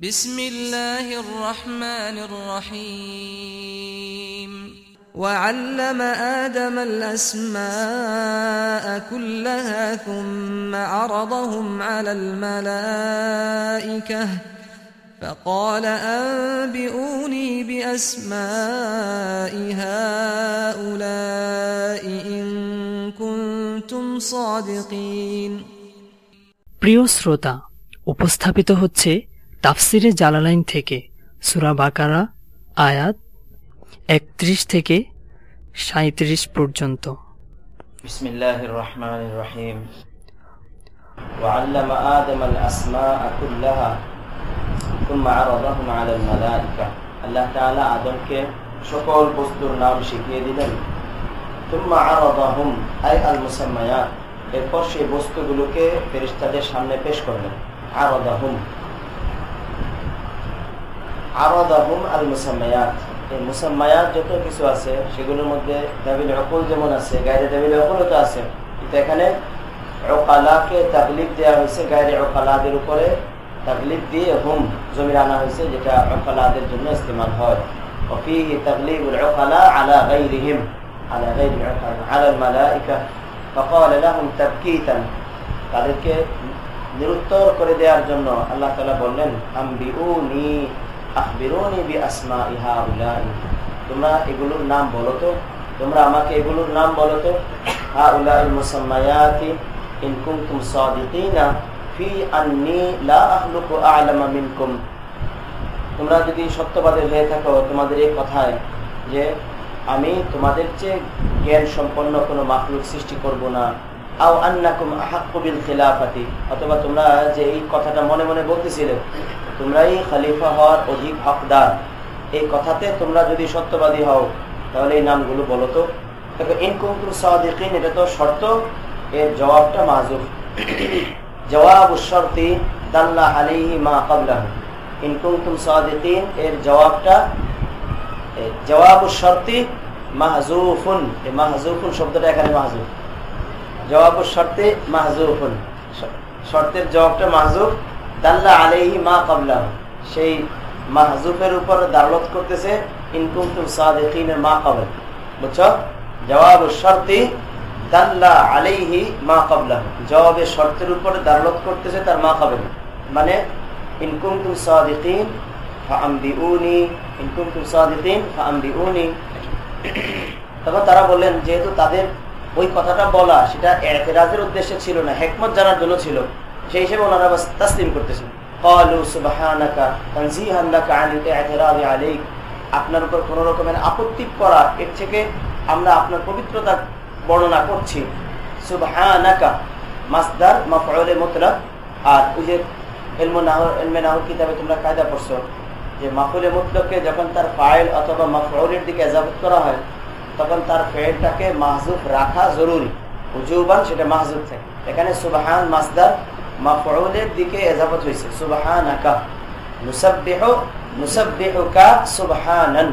بسم الله الرحمن الرحيم وعلم آدم الأسماء كلها ثم عرضهم على الملائكة فقال أنبئوني بأسماء هؤلاء إن كنتم صادقين প্রিয় শ্রোতা উপস্থাপিত হচ্ছে তাফসিরে জালালাইন থেকে সুরা বাকারা আয়াত একত্রিশ থেকে সাঁত্রিশ পর্যন্ত بسم الله الرحمن الرحيم وعلم آدم الأسماء كلها ثم عرضهم على الملائكة আল্লাহ তাআলা আদমকে সকল বস্তুর নাম শিখিয়ে দিলেন ثم عرضهم أي المسميات এরপর সেই বস্তুগুলোকে ফেরেশতাদের সামনে পেশ করলেন عرضهم عرضهم المسميات এই মুসাম্মায়াত যত কিছু আছে সেগুলোর মধ্যে দাবিল অকুল যেমন আছে গায়ে দাবিল অকুলও তো আছে কিন্তু এখানে ওকালাকে তাকলিফ দেওয়া হয়েছে গায়ে ওকালাদের উপরে তাকলিফ দিয়ে হুম জমির আনা হয়েছে যেটা ওকালাদের জন্য ইস্তেমাল হয় وفيه تغليب العقلاء على غيرهم على غير العقلاء على الملائكة فقال لهم تبكيتا তাদেরকে নিরুত্তর করে দেওয়ার জন্য আল্লাহ তাআলা বললেন আম্বিউনি তোমরা এগুলোর নাম বলো তো। তোমরা আমাকে এগুলোর নাম বলো তো। হাউলাই মুসাম্মায়াতি ইন কুনতুম সাদিকিনা ফি আন্নি লা আখলুকু আ'লামা মিনকুম। তোমরা যদি সত্যবাদী হয়ে থাকো, তোমাদের এই কথায় যে আমি তোমাদের চেয়ে জ্ঞান সম্পন্ন কোনো মাখলুক সৃষ্টি করব না। আও আন্নাকুম আহাক্কু বিল খিলাফাতি। অথবা তোমরা যে এই কথাটা মনে মনে বলতেছিলে তোমরাই খালিফা হওয়ার অধিক হকদার। এই কথাতে তোমরা যদি সত্যবাদী হও, তাহলে এই নামগুলো বলো তো। দেখো ইনকুমকুম সাদিকিন, এটা তো শর্ত, এর জবাবটা মাহজুব জবাব শর্তি দাল্লা আলাইহি মা ক্বাবলাহু। ইনকুমকুম সাদিকিন, এর জবাবটা জবাব শর্তি মাহজুফুন এই মাহজুফুন শব্দটা এখানে মাহজুফ জবাব শর্তে মাহজুফুন শর্তের জবাবটা মাহজুফ আলাইহি মা সেই মাহজুফের উপর দালত করতেছে ইনকুমতুম মা জবাব শর্তি মা জবাবের শর্তের করতেছে তার মা মানে তারা বললেন, যেহেতু তাদের ওই কথাটা বলা, সেটা এতেরাজের উদ্দেশ্যে ছিল না, হেকমত জানার জন্য ছিল। সেই হিসেবে ওনারা তাসলিম করতেছেন। আপনার উপর কোন রকমের আপত্তি করা, এর থেকে আমরা আপনার পবিত্রতা বর্ণনা করছি। সুবহানাকা, মাসদার, মাফউলে মুতলাক। আর ওই যে এলমে কিতাবে তোমরা কায়দা পড়ছো, যে মাফুলে মুতলককে যখন তার ফাইল অথবা মাফউলের দিকে এজাবত করা হয়, তখন তার ফেলটাকে মাহজুব রাখা জরুরি। উজুবান সেটা মাহজুব থাকে। এখানে সুবাহান, মাসদার মাফউলের দিকে এজাবত হয়েছে সুবাহান আকা মুসাব্বিহ মুসাব্বিহুকা সুবহানান।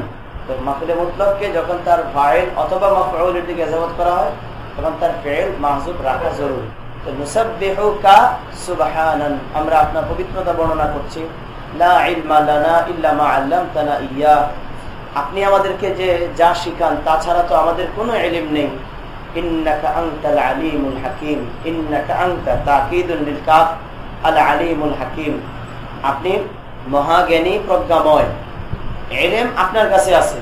তো মাফুলে মুতলককে যখন তার ফাইল অথবা মাফউলের দিকে এজাবত করা হয়, তখন তার ফেল মাহজুব রাখা জরুরি। তো মুসাব্বিহুকা সুবহানান, আমরা আপনার পবিত্রতা বর্ণনা করছি। লা ইলমা লানা ইল্লা মা আল্লামতানা ইয়া। আপনি আমাদেরকে যে যা শিখান, তাছাড়া তো আমাদের কোনো এলিম নেই। ইন্নাকা আলিমুল হাকিম, ইন্নাকা আংতা তাকিদুল আল আলিমুল হাকিম। আপনি মহাজ্ঞানী প্রজ্ঞাময়। এলেম আপনার কাছে আছে।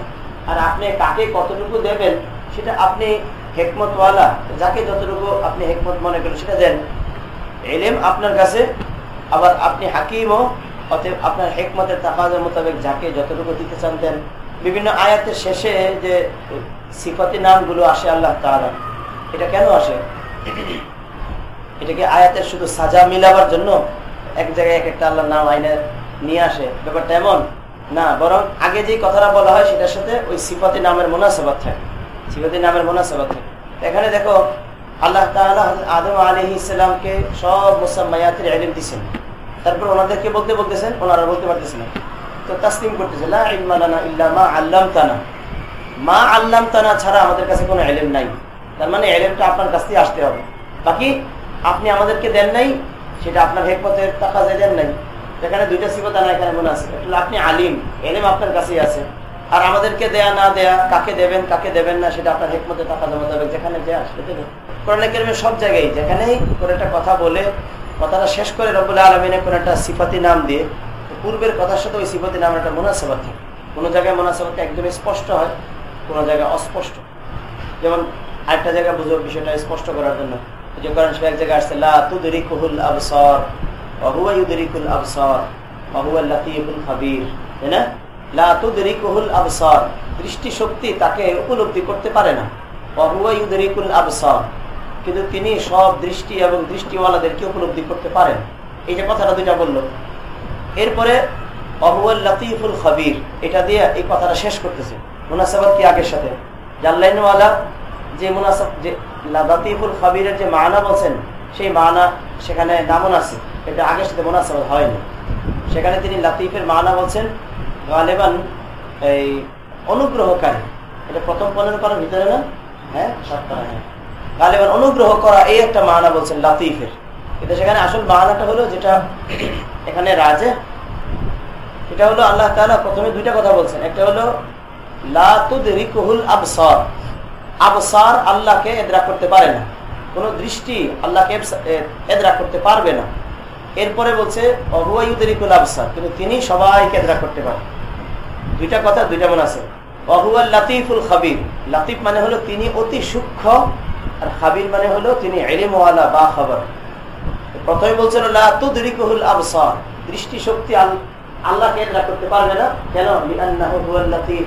আর আপনি কাকে কতটুকু দেবেন, সেটা আপনি হেকমতওয়ালা। যাকে যতটুকু আপনি হেকমত মনে করেন, সেটা দেন। এলেম আপনার কাছে, আবার আপনি হাকিমও, অতএব আপনার হেকমতের তাকাজের মোতাবেক যাকে যতটুকু দিতে চান দেন। বিভিন্ন আয়াতের শেষে যে সিফাতি নামগুলো আসে আল্লাহ তাআলা। এটা কেন আসে? এটাকে আয়াতের শুধু সাজা মিলাবার জন্য এক জায়গায় এক একটা আল্লাহর নাম আইনে নিয়ে আসে? ব্যাপারটা এমন? না, বরং আগে যে কথাটা বলা হয় সেটার সাথে ওই সিফাতি নামের মোনাসাবাদ থাকে। সিফাতি নামের মোনাসাবাদ থাকে। এখানে দেখো, আল্লাহ আদম আলী ইসলামকে সব মুসাম্মায়াতের এলিম দিচ্ছেন তারপর ওনাদেরকে বলতে বলতেছেন, ওনারা বলতে পারতেছেন না। তো তাসলিম করতেছে, লা ইলমা লানা ইল্লা মা আল্লামতানা। মা আল্লামতানা ছাড়া আমাদের কাছে কোনো এলেম নাই। তার মানে এলেমটা আপনার কাছ থেকে আসতে হবে। বাকি আপনি আমাদেরকে দেন নাই, সেটা আপনার হেকমতের যে দেন নাই। এখানে দুইটা সিফত আনা এখানে মনে আছে। আপনি আলিম, এলেম আপনার কাছেই আছে। আর আমাদেরকে দেয়া না দেয়া, কাকে দেবেন কাকে দেবেন না, সেটা আপনার হেকমতে দেওয়া যাবে যেখানে দেয়া সেটা দেবেন কোরআনে কেরমে সব জায়গায় যেখানেই কোনো একটা কথা বলে, কথাটা শেষ করে রবুল্লা আলমিনে কোনো একটা সিফাতি নাম দিয়ে পূর্বের কথার সাথে ওই সিফাতি নামের একটা মোনাসেবা থাকে। কোনো জায়গায় মোনাসেবাটা একদম স্পষ্ট হয়, কোনো জায়গায় অস্পষ্ট। যেমন আরেকটা জায়গায় বুঝো বিষয়টা স্পষ্ট করার জন্য। যে করেন সে এক জায়গায় আসছে, লা আবসর অহুয়া ইউদরিকুল আবসর অহুয়া লাতিফুল খাবির তাই না? লা আবসর দৃষ্টি শক্তি তাকে উপলব্ধি করতে পারে না। অহুয়া ইউদরিকুল আবসর কিন্তু তিনি সব দৃষ্টি এবং দৃষ্টিওয়ালাদেরকে উপলব্ধি করতে পারেন। এই যে কথাটা দুইটা বলল। এরপরে অহুয়াল লাতিফুল খাবির এটা দিয়ে এই কথাটা শেষ করতেছে। মুনাসাবাদ কি আগের সাথে? জাল্লাইনওয়ালা যে মুনাসাব যে লাতিফুল খাবিরের যে মানা বলছেন, সেই মানা সেখানে নামন আছে। এটা আগের সাথে মুনাসাবাদ হয়নি। সেখানে তিনি লাতিফের মানা বলছেন, গালেবান এই অনুগ্রহকারী। এটা প্রথম পনেরো করার ভিতরে না? হ্যাঁ সাতটা হ্যাঁ। গালেবান অনুগ্রহ করা, এই একটা মানা বলছেন লাতিফের। কিন্তু সেখানে আসল মানাটা হলো যেটা এখানে রাজে এটা হলো আল্লাহ তালা প্রথমে দুইটা কথা বলছেন। একটা হলো লাতুদরিকুহুল আবসার। আবসার আল্লাহকে এদরা করতে পারে না। কোনো দৃষ্টি আল্লাহকে এদরা করতে পারবে না। এরপরে বলছে অহুয়াইউদরিকুল আবসার কিন্তু তিনি সবাইকে এদরা করতে পারেন। দুইটা কথা, দুইটা মনে আছে। অহুয়াল লাতিফুল খাবির লাতিফ মানে হলো তিনি অতি সূক্ষ্ম, আর খাবির মানে হলো তিনি এলিমওয়ালা বা খবর। প্রথমে বলছেন লাতুদরিকুহুল আবসার দৃষ্টি শক্তি আল্লাহকে এদরা করতে পারবে না। কেন? লাতিফ।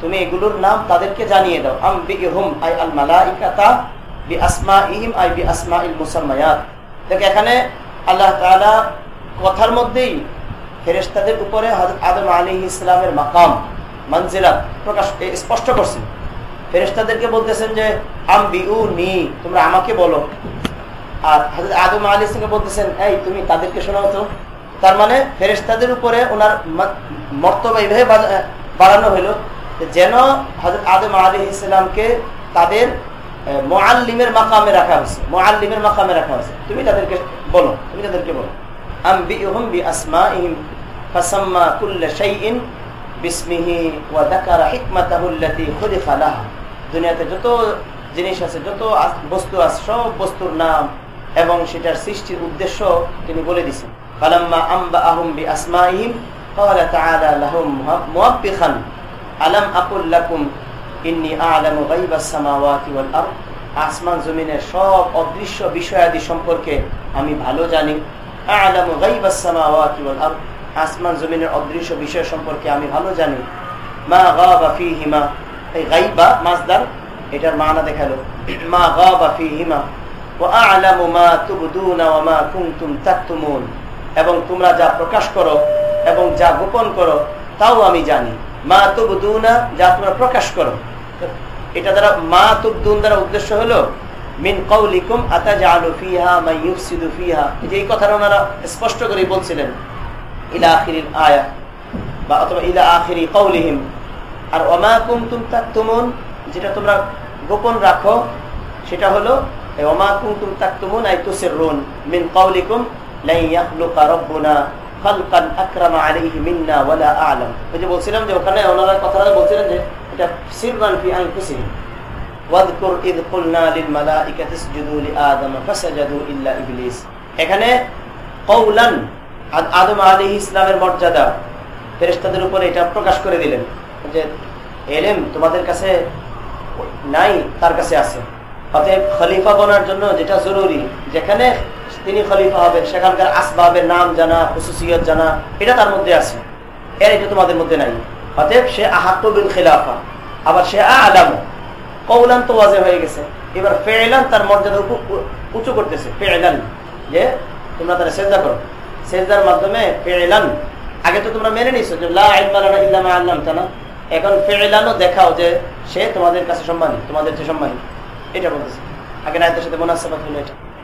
তুমি এগুলোর নাম তাদেরকে জানিয়ে দাও। আম বিহুম আই আল মালাইকাতা বি আসমা ইহিম আই বি আসমা ইল মুসাম্মায়াত। দেখ, এখানে আল্লাহ তাআলা কথার মধ্যেই ফেরেশতাদের উপরে আদম আলাইহিস ইসলামের মাকাম মঞ্জিলা প্রকাশ স্পষ্ট করছেন ফেরেশতাদেরকে বলতেছেন যে আম বিউ নি তোমরা আমাকে বলো। আর হযরত আদম আলাইহিস ইসলামকে বলতেছেন, এই, তুমি তাদেরকে শোনাও তো। তার মানে ফেরেস্তাদের উপরে ওনার মর্তবা এইভাবে বাড়ানো হইল যেন হজরত আদম আলী ইসলামকে তাদের মোয়াল্লিমের মাকামে রাখা হয়েছে। মোয়াল্লিমের মাকামে রাখা হয়েছে। তুমি তাদেরকে বলো, তুমি তাদেরকে বলো। দুনিয়াতে যত জিনিস আছে, যত বস্তু আছে, সব বস্তুর নাম এবং সেটার সৃষ্টির উদ্দেশ্য তিনি বলে দিছেন ফালাম্মা আম্বা আহম বি আসমাইহিম কালা তাআলা লাহুম আলাম আকুল্লাকুম ইন্নি আলম গাইবাস সামাওয়াতি ওয়াল আরদ। আসমান, জমিনের সব অদৃশ্য বিষয়াদি সম্পর্কে আমি ভালো জানি। আলম গাইবাস সামাওয়াতি ওয়াল আরদ। আসমান, জমিনের অদৃশ্য বিষয় সম্পর্কে আমি ভালো জানি। মা গাবা ফিহিমা। এই গাইবা মাসদার এটার মানা দেখাল। মা গাবা ফিহিমা। ওয়া আলম মা তুবদুনা ওয়া মা কুনতুম তাকতুমুন। এবং তোমরা যা প্রকাশ করো এবং যা গোপন করো, তাও আমি জানি। মা তুবদুনা, যা তোমরা প্রকাশ করো। এটা দ্বারা মা তুবদুন দ্বারা উদ্দেশ্য হলো, মিন কৌলিকুম আতাজালু ফিহা মা ইউফসিদু ফিহা। যে এই কথাটা ওনারা স্পষ্ট করে বলছিলেন, ইলা আখিরিল আয়া, বা অথবা ইলা আখিরি কৌলিহিম আর ওমা কুমতুম তাকতুমুন, যেটা তোমরা গোপন রাখো, সেটা হলো ওমা কুমতুম তাকতুমুন, আই তুসিররুন মিন কৌলিকুম বলছিলাম যে ওখানে ওনারা কথাটা বলছিলেন যে এটা ফি আনফুসিহিম। ওয়াদকুর ইদ কুলনা লিল মালাইকাতি ইসজুদু ফাসাজাদু ইল্লা ইবলিস। এখানে কওলান আদম আলাইহিস ইসলামের মর্যাদা। ফেরেশতাদের উপরে এটা প্রকাশ করে দিলেন যে, এলেম তোমাদের কাছে নাই, তার কাছে আছে। অতএব খলিফা বনার জন্য যেটা জরুরি, যেখানে তিনি খলিফা হবেন, সেখানকার আসবাবের নাম জানা, খুসুসিয়ত জানা, এটা তার মধ্যে আছে। এর এটা তোমাদের মধ্যে নাই। অতএব সে আহাত্তবিল খেলাফা। আবার সে আলাম। কৌলান তো ওয়াজে হয়ে গেছে। এবার ফেলান তার মর্যাদা উঁচু করতেছে। ফেলান। যে তোমরা তারা চেষ্টা করো। সেজদার মাধ্যমে ফেলান। আগে তো তোমরা মেনে নিছো যে লা ইলমা লানা ইল্লা মা আল্লামতানা এখন ফেলানও দেখাও যে সে তোমাদের কাছে সম্মানী, তোমাদের যে সম্মানী। এটা বলতেছে। আগে নায়তের সাথে মোনাসাবাত হলো এটা।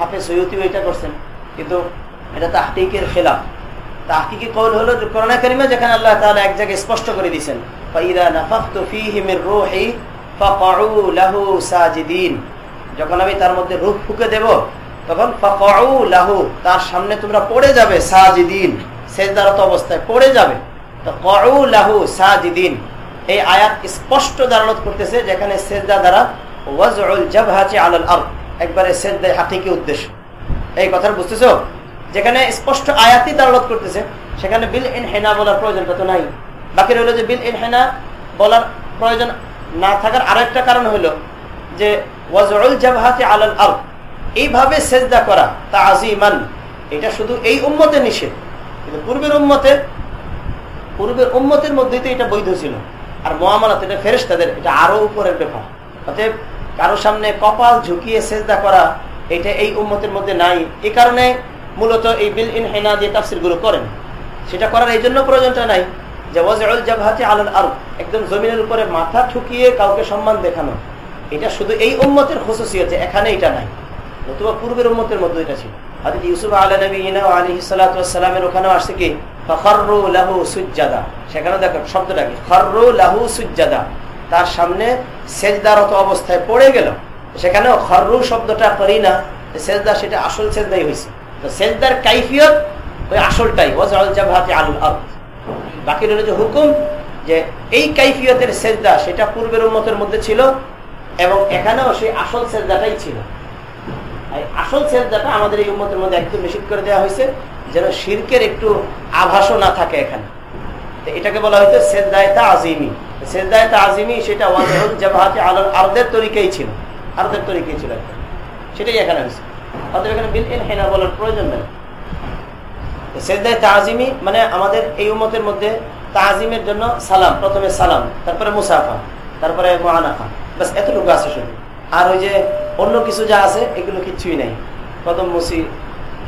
হাফেজ সৈয়দিও এটা করছেন। কিন্তু এটা তাহকিকের খেলাফ। তাহকিকি কৌল হলো করোনা করিমা যেখানে আল্লাহ তাআলা এক জায়গায় স্পষ্ট করে দিয়েছেন যখন আমি তার মধ্যে রূহ ফুকে দেব, তখন লাহু তার সামনে তোমরা পড়ে যাবে, সাজিদিন। অবস্থায় পড়ে যাবে। তো লাহু সাজিদিন। এই আয়াত স্পষ্ট দাঁড়ালত করতেছে, যেখানে সেজদা দ্বারা ওয়াজউল জাবহাতি আলাল আরদ। একবারে সেজদায় হাকিকি উদ্দেশ্য। এই কথা বুঝতেছো? যেখানে স্পষ্ট আয়াতই দাঁড়ালত করতেছে, সেখানে বিল ইন হেনা বলার প্রয়োজনটা তো নাই? বাকি রইল যে বিল ইন হেনা বলার প্রয়োজন না থাকার আরেকটা কারণ হলো যে, ওয়াজউল জাবহাতি আলাল আরদ এইভাবে সেজদা করা তা আজিমান এটা শুধু এই উম্মতে নিষেধ। কিন্তু পূর্বের উম্মতে, পূর্বের উম্মতের মধ্যেই তো এটা বৈধ ছিল। আর মহামালাত এটা ফেরেস তাদের এটা আরও উপরের ব্যাপার। অতএব কারও সামনে কপাল ঝুঁকিয়ে সেজদা করা, এটা এই উম্মতের মধ্যে নাই। এ কারণে মূলত এই বিল ইন হেনা দিয়ে তাফসিরগুলো করেন, সেটা করার এই জন্য প্রয়োজনটা নাই যে ওয়াজউল জাবহাতি আলাল আরদ, একদম জমিনের উপরে মাথা ঠুকিয়ে কাউকে সম্মান দেখানো। এটা শুধু এই উম্মতের খুশুসিয়ত এখানে এটা নাই। নতুবা পূর্বের উম্মতের মধ্যে এটা ছিল। হাদিস ইউসুফ আলা নবীনা আলাইহিস সালাতু ওয়াসসালামের ওখানেও আসছে কি? ফাখাররু লাহু সুজদাদা সেখানে দেখো শব্দটা কি? খাররু লাহু সুজদাদা তার সামনে সেজদারত অবস্থায় পড়ে গেল। সেখানেও খররু শব্দটা করি না সেজদা সেটা আসল সেজদাই হয়েছে তো সেজদার কাইফিয়ত ওই আসলটাই ওয়াজআল জাবহাতি আলুল আরদ। বাকি রইল যে হুকুম, যে এই কাইফিয়তের সেজদা সেটা পূর্বের উম্মতের মধ্যে ছিল এবং এখানেও সেই আসল সেজদাটাই ছিল। আসল সেজদাটা আমাদের এই উম্মতের মধ্যে একদম নিষিদ্ধ করে দেওয়া হয়েছে যেন শিরকের একটু আভাসও না থাকে এখানে। এটাকে বলা হয়তো সেজদায়তা আজিমি সেটা সেটাই প্রয়োজন মানে আমাদের এই উম্মতের মধ্যে তাজিমের জন্য সালাম, প্রথমে সালাম, তারপরে মুসাফা, তারপরে মহানাফা বাস এতটুকু আছে শুধু। আর ওই যে অন্য কিছু যা আছে, এগুলো কিচ্ছুই নাই। কদম মুসি,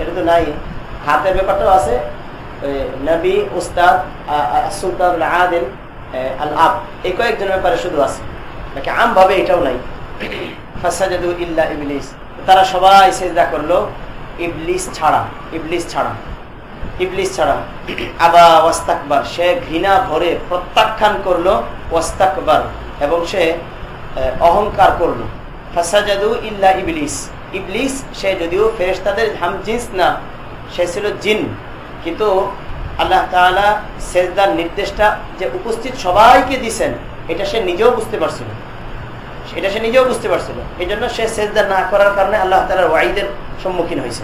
এটা তো নাই। হাতের ব্যাপারটাও আছে। নবী, উস্তাদ সুলতান আদিল তারা সবাই করল, ইবলিস ছাড়া ইবলিস ছাড়া ইবলিস ছাড়া। আবা ওয়াস্তাকবার, সে ঘৃণা ভরে প্রত্যাখ্যান করল, ওয়াস্তাকবার, এবং সে অহংকার করল। ফাসাজাদু ইল্লা ইবলিস। ইবলিস, সে যদিও ফেরেস্তাদের হামজিন্স না, সে ছিল জিন, কিন্তু আল্লাহ তাআলা সেজদার নির্দেশটা যে উপস্থিত সবাইকে দিছেন, এটা সে নিজেও বুঝতে পারছিল। এটা সে নিজেও বুঝতে পারছিল। এই জন্য সে সেজদা না করার কারণে আল্লাহ তালার ওয়াইদের সম্মুখীন হয়েছে।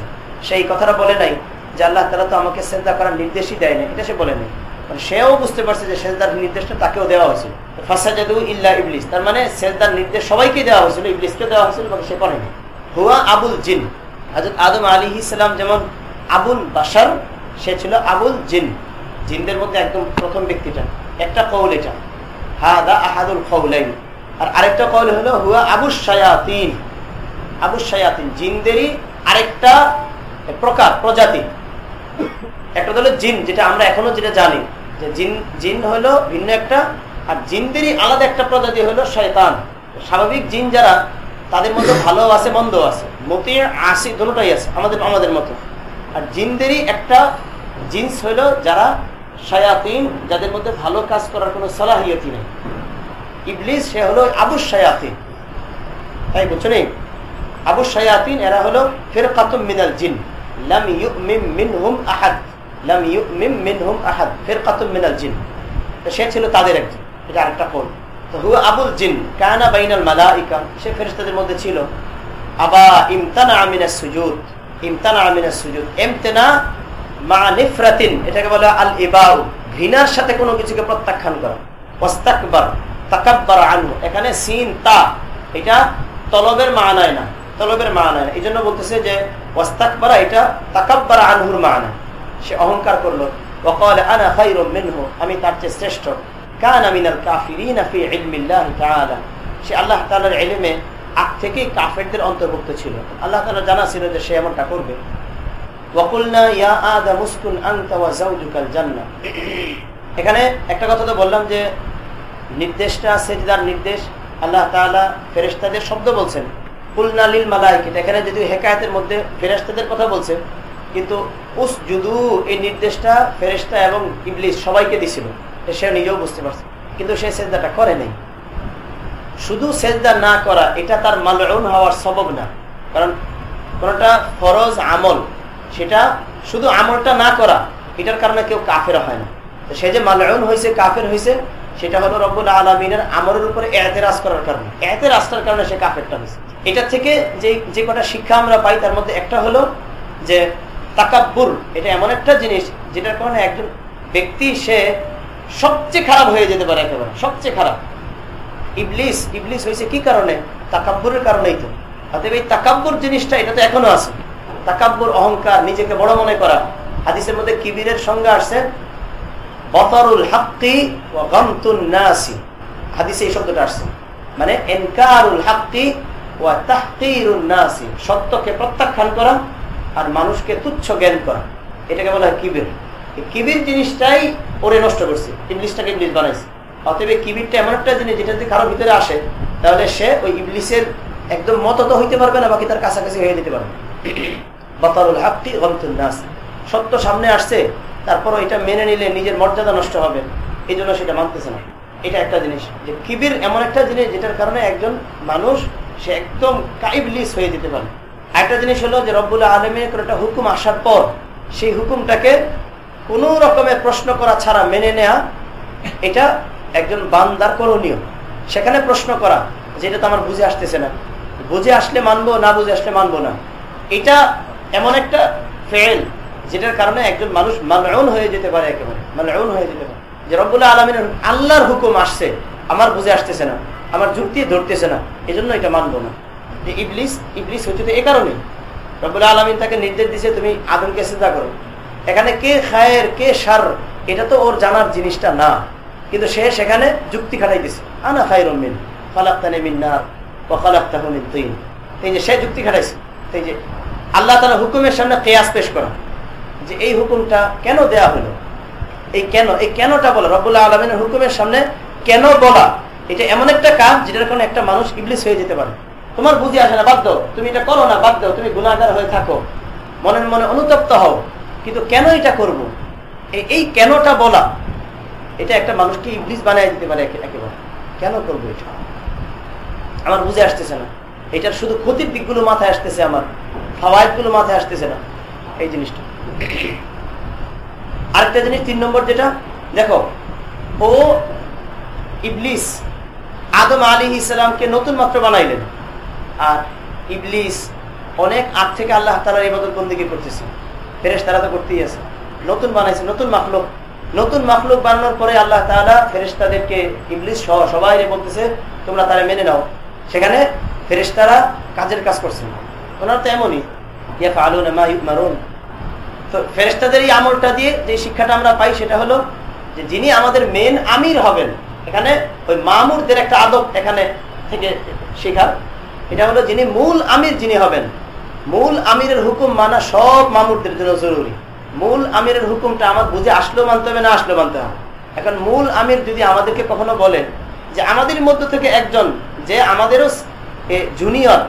সেই কথাটা বলে নাই যে আল্লাহ তালা তো আমাকে সেজদা করার নির্দেশই দেয় না এটা সে বলে নাই। সেও বুঝতে পারছে যে সেজদার নির্দেশটা তাকেও দেওয়া হয়েছিল। ফাসাজাদু ইল্লা ইবলিস, তার মানে সেজদার নির্দেশ সবাইকে দেওয়া হয়েছিল, ইবলিসকে দেওয়া হয়েছিল বাকি সে করেনি। হুয়া আবুল জিন হাজরত আদম আলী ইসলাম যেমন আবুল বাসার সে ছিল আবুল জিন। জিনদের মধ্যে একদম প্রথম ব্যক্তিটা। একটা কৌল এটা। হা দা আহাদুল কৌলাইন। আর আরেকটা কৌল হলো হুয়া আবু শায়াতিন। আবু শায়াতিন, জিনদেরই আরেকটা প্রকার, প্রজাতি। একটা হলো জিন, যেটা আমরা এখনও যেটা জানি। যে জিন জিন হলো ভিন্ন একটা, আর জিনদেরই আলাদা একটা প্রজাতি হলো শয়তান। স্বাভাবিক জিন যারা, তাদের মধ্যে ভালো আছে, মন্দ আছে। মতি আসি, দুটাই আছে, আমাদের আমাদের মতো। আর জিনদেরই একটা জিন্স হইল যারা শায়াতিন, যাদের মধ্যে ভালো কাজ করার কোনো সলাহিয়তি নেই। ইবলিস, সে হলো আবু শায়াতিন। তাই বুঝছ নেই? আবু শায়াতিন, এরা হলো ফের কাতুম আহাদ। মিনাল জিন। তো সে ছিল তাদের একজন। এটা আরেকটা কোন তো হু আবুল জিন। কানা বাইনাল মালাইকা। সে ফেরেশতাদের মধ্যে ছিল। আবা ইমতানা আমিনা সুজুদ। ইমতানা আমিনাস সুজুদ ইমতানা মা নিফরাতিন এটাকে বলে আল ইবাউ ঘৃণার সাথে কোনো কিছুকে প্রত্যাখ্যান করা ওস্তাকবার তাকাব্বার আনু এখানে সিন তা এটা তলবের মানায় না তলবের মানায় না এই জন্য বলতেছে যে ওস্তাকবারা এটা তাকাব্বার আনহুর মানায় সে অহংকার করলো وقال انا خير منه আমি তার চেয়ে শ্রেষ্ঠ কান মিনাল কাফিরিন ফি ইলমিল্লাহ তাআলা সে আল্লাহ তাআলার ইলমে আগ থেকেই কাফেরদের অন্তর্ভুক্ত ছিল। আল্লাহ তাআলা জানা ছিল যে সে এমনটা করবে। এখানে একটা কথা তো বললাম যে নির্দেশটা, সেজদার নির্দেশ, আল্লাহ তাআলা ফেরেশতাদের শব্দ বলছেন। কুলনা লিল মালাইকা, এখানে যদি হেকায়েতের মধ্যে ফেরেশতাদের কথা বলছেন, কিন্তু উস জুদু এই নির্দেশটা ফেরেশতা এবং ইবলিস সবাইকে দিছিল। সে নিজেও বুঝতে পারছে, কিন্তু সে সেজদাটা করে নাই। শুধু সেজদা না করা, এটা তার মালউন হওয়ার সবব না। কারণ কোনটা ফরজ আমল, সেটা শুধু আমলটা না করা, এটার কারণে কেউ কাফের হয় না। সে যে মালউন হয়েছে কাফের হয়েছে সেটা হলো রব্বুল আলমিনের আমলের উপরে এতেরাজ করার কারণে। এতেরাজটার কারণে সে কাফেরটা হয়েছে এটা থেকে যে যে কটা শিক্ষা আমরা পাই, তার মধ্যে একটা হলো যে তাকাব্বুর, এটা এমন একটা জিনিস যেটার কারণে একজন ব্যক্তি, সে সবচেয়ে খারাপ হয়ে যেতে পারে একেবারে, সবচেয়ে খারাপ। ইবলিস ইবলিস হয়েছে কি কারণে? তাকাব্বুরের কারণেই তো। অতএব এই তাকাব্বুর জিনিসটা এটা তো এখনও আছে। তাকাব্বুর অহংকার, নিজেকে বড় মনে করা। হাদিসের মধ্যে কিবিরের সঙ্গে আসছে, বতরুল হাক্কি ও গমতুন নাসি। হাদিসে এই শব্দটা আসছে। মানে এনকারুল হাক্কি ও তাহতিরুল নাসি। সত্যকে প্রত্যাখ্যান করা আর মানুষকে তুচ্ছ জ্ঞান করা। এটাকে বলা হয় কিবির। কিবির জিনিসটাই ওরে নষ্ট করছে। ইংলিশটাকে ইংলিশ বানাইছে। অতএব কিবিরটা এমন একটা জিনিস যেটা যদি কারও ভিতরে আসে, তাহলে সে ওই ইংলিশের একদম মত তো হইতে পারবে না, বাকি তার কাছাকাছি হয়ে যেতে পারবে। বতারুল হাক্কি গমতুল নাসি। সত্য সামনে আসছে তারপর এটা মেনে নিলে নিজের মর্যাদা নষ্ট হবে। এই জন্য সেটা মানতেছে না। এটা একটা জিনিস। যে কিবির এমন একটা জিনিস যেটার কারণে একজন মানুষ, সে একদম কাইবলিস হয়ে যেতে পারে। একটা জিনিস হলো যে রব্বুল্লাহ কোনো একটা হুকুম আসার পর, সেই হুকুমটাকে কোন রকমের প্রশ্ন করা ছাড়া মেনে নেয়া, এটা একজন বান্দার করণীয়। সেখানে প্রশ্ন করা, যেটা তো আমার বুঝে আসতেছে না। বুঝে আসলে মানবো, না বুঝে আসলে মানবো না। এটা এমন একটা ফেল, যেটার কারণে একজন মানুষ মালউন হয়ে যেতে পারে একেবারে। মালউন হয়ে যেতে পারে। যে রব্বুল্লাহ আলমিনের আল্লাহর হুকুম আসছে, আমার বুঝে আসতেছে না, আমার যুক্তি ধরতেছে না এই জন্য এটা মানবো না। যে ইবলিস ইবলিস হচ্ছে তো এ কারণে। রব্বুল্লাহ আলমিন তাকে নির্দেশ দিছে, তুমি আদমকে চিন্তা করো। এখানে কে খায়ের, কে সার এটা তো ওর জানার জিনিসটা না। কিন্তু সে সেখানে যুক্তি খাটাই দিছে। আনা খাইর মিন ফালাক্তানে মিন নার ও ফালাক্তাহ মিন তিন। এই যে সে যুক্তি খাটাইছে, এই যে আল্লাহ তালা হুকুমের সামনে কেয়াস পেশ করা। যে এই হুকুমটা কেন দেয়া হলো? এই কেন, এই কেনটা বলা? রব্বুল্লাহ আলমিনের হুকুমের সামনে কেন বলা? এটা এমন একটা কাজ যেটার কারণে একটা মানুষ ইবলিস হয়ে যেতে পারে। তোমার বুঝে আসে না বাধ্য তুমি এটা করো না বাধ্য তুমি গুণাগার হয়ে থাকো। মনের মনে অনুতপ্ত হও। কিন্তু কেন এটা করব? এই কেনটা বলা এটা একটা মানুষকে ইবলিস বানিয়ে দিতে পারে একেবারে। কেন করব এটা? আমার বুঝে আসতেছে না। এটার শুধু ক্ষতির দিকগুলো মাথায় আসতেছে আমার। ফাওয়ায়দগুলো মাথায় আসতেছে না। এই জিনিসটা। আরেকটা জিনিস, তিন নম্বর যেটা, দেখো, ও ইবলিস আদম আলী ইসলামকে নতুন মাত্র বানাইলেন। আর ইবলিস অনেক আগ থেকে আল্লাহ তালার ইবাদত বন্দিকে করতেছে। ফেরেস তারা তো করতেই আছে। নতুন বানাইছে, নতুন মাখলুক। নতুন মাখলুক বানানোর পরে আল্লাহ তালা ফেরেস তাদেরকে ইবলিস সহ সবাই বলতেছে, তোমরা তারা মেনে নাও। সেখানে ফেরেস তারা কাজের কাজ করছে। ওনার তো এমনই ইয়া ফালুন মারুন তো ফেরেস্তাদের এই আমলটা দিয়ে যে শিক্ষাটা আমরা পাই সেটা হলো যে যিনি আমাদের মেন আমির হবেন, এখানে ওই মামুরদের একটা আদব এখানে থেকে শেখার। এটা হলো যিনি মূল আমির যিনি হবেন। মূল আমিরের হুকুম মানা সব মামুরদের জন্য জরুরি। মূল আমিরের হুকুমটা আমার বুঝে আসলেও মানতে হবে, না আসলেও মানতে হবে। এখন মূল আমির যদি আমাদেরকে কখনো বলেন যে আমাদের মধ্য থেকে একজন যে আমাদেরও জুনিয়র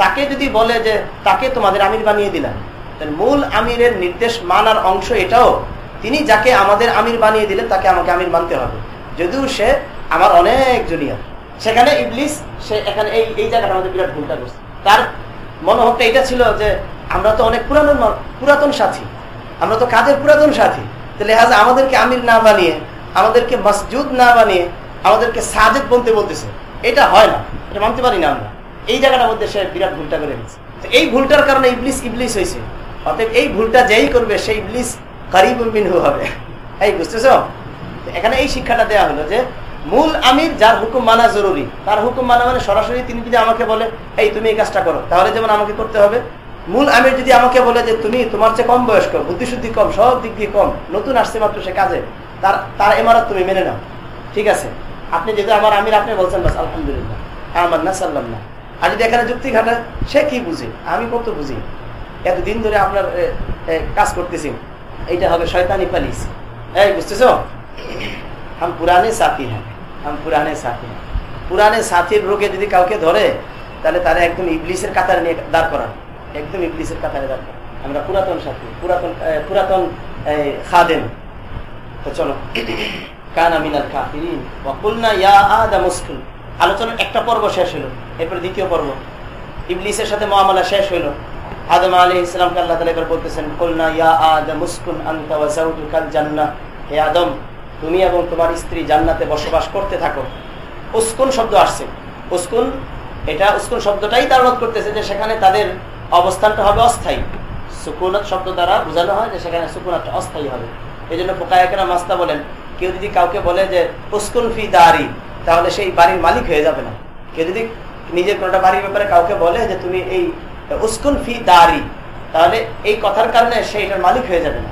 তাকে যদি বলে যে তাকে তোমাদের আমির বানিয়ে দিলাম, তাহলে মূল আমিরের নির্দেশ মানার অংশ এটাও, তিনি যাকে আমাদের আমির বানিয়ে দিলেন তাকে আমাকে আমির মানতে হবে। যদিও সে আমার অনেক জুনিয়র সেখানে ইবলিস, সে এখানে এই এই জায়গাটা আমাদের বিরাট ভুলটা করছে। তার মনোভাবটা এটা ছিল যে আমরা তো অনেক পুরানো পুরাতন সাথী। আমরা তো কাজের পুরাতন সাথী? তাহলে হাজ আমাদেরকে আমির না বানিয়ে, আমাদেরকে মসজুদ না বানিয়ে আমাদেরকে সাজেদ বলতে বলতেছে। এটা হয় না, এটা মানতে পারি না আমরা। এই জায়গাটার মধ্যে সে বিরাট ভুলটা করে নিচ্ছে এই ভুলটার কারণে ইবলিস ইবলিস হয়েছে। অতএব এই ভুলটা যেই করবে সেই ইবলিস কারিব মিনহু হবে। এই বুঝতেছ? এখানে এই শিক্ষাটা দেয়া হলো যে, মূল আমির যার হুকুম মানা জরুরি, তার হুকুম মানা মানে সরাসরি তিনি যদি আমাকে বলে, এই তুমি এই কাজটা করো, তাহলে যেমন আমাকে করতে হবে মূল আমির যদি আমাকে বলে যে তুমি তোমার চেয়ে কম বয়স্ক, বুদ্ধিশুদ্ধি কম, সব দিক দিয়ে কম, নতুন আসছে মাত্র সে কাজে, তার তার এমারত তুমি মেনে নাও। ঠিক আছে? আপনি যেহেতু আমার আমির, আপনি বলছেন বাস, আলহামদুলিল্লাহ। আমার না সাল্লাম না। আর যদি এখানে যুক্তি ঘাটে, সে কি বুঝে? আমি কত বুঝি? এতদিন ধরে আপনার কাজ করতেছি। এইটা হবে শয়তানি পালিস এই, বুঝতেছ? হাম পুরানে সাথী হ্যাঁ। হাম পুরানে সাথী। পুরানে সাথীর রোগে যদি কাউকে ধরে, তাহলে তারা একদম ইবলিসের কাতার নিয়ে দাঁড় করান একদম ইবলিসের কাতারে করান আমরা পুরাতন সাথী, পুরাতন পুরাতন খাদেম। তো চলো। কানা মিনাল কাফিরিন। ওয়া কুলনা ইয়া আদা মুসকুন। আলোচনার একটা পর্ব শেষ হলো। এরপর দ্বিতীয় পর্ব। ইবলিসের সাথে মামলা শেষ হলো। আদম আলী ইসলামকে আল্লাহ তালা এবার বলতেছেন, কুলনা ইয়া আদা মুসকুন আনতা জান্নাহ হে আদম, তুমি এবং তোমার স্ত্রী জান্নাতে বসবাস করতে থাকো। উস্কুন শব্দ আসছে। উস্কুন, এটা উস্কুন শব্দটাই তারণত করতেছে যে সেখানে তাদের অবস্থানটা হবে অস্থায়ী। সুকুনত শব্দ দ্বারা বোঝানো হয় যে সেখানে সুকুনতটা অস্থায়ী হবে। এই জন্য পোকায়কেরা মাস্তা বলেন, কেউ যদি কাউকে বলে যে, উস্কুন ফি দারি তাহলে সেই বাড়ির মালিক হয়ে যাবে না। কেউ যদি নিজের কোনটা বাড়ির ব্যাপারে কাউকে বলে যে, তুমি এই উস্কুন ফি দারি তাহলে এই কথার কারণে সে এটার মালিক হয়ে যাবে না।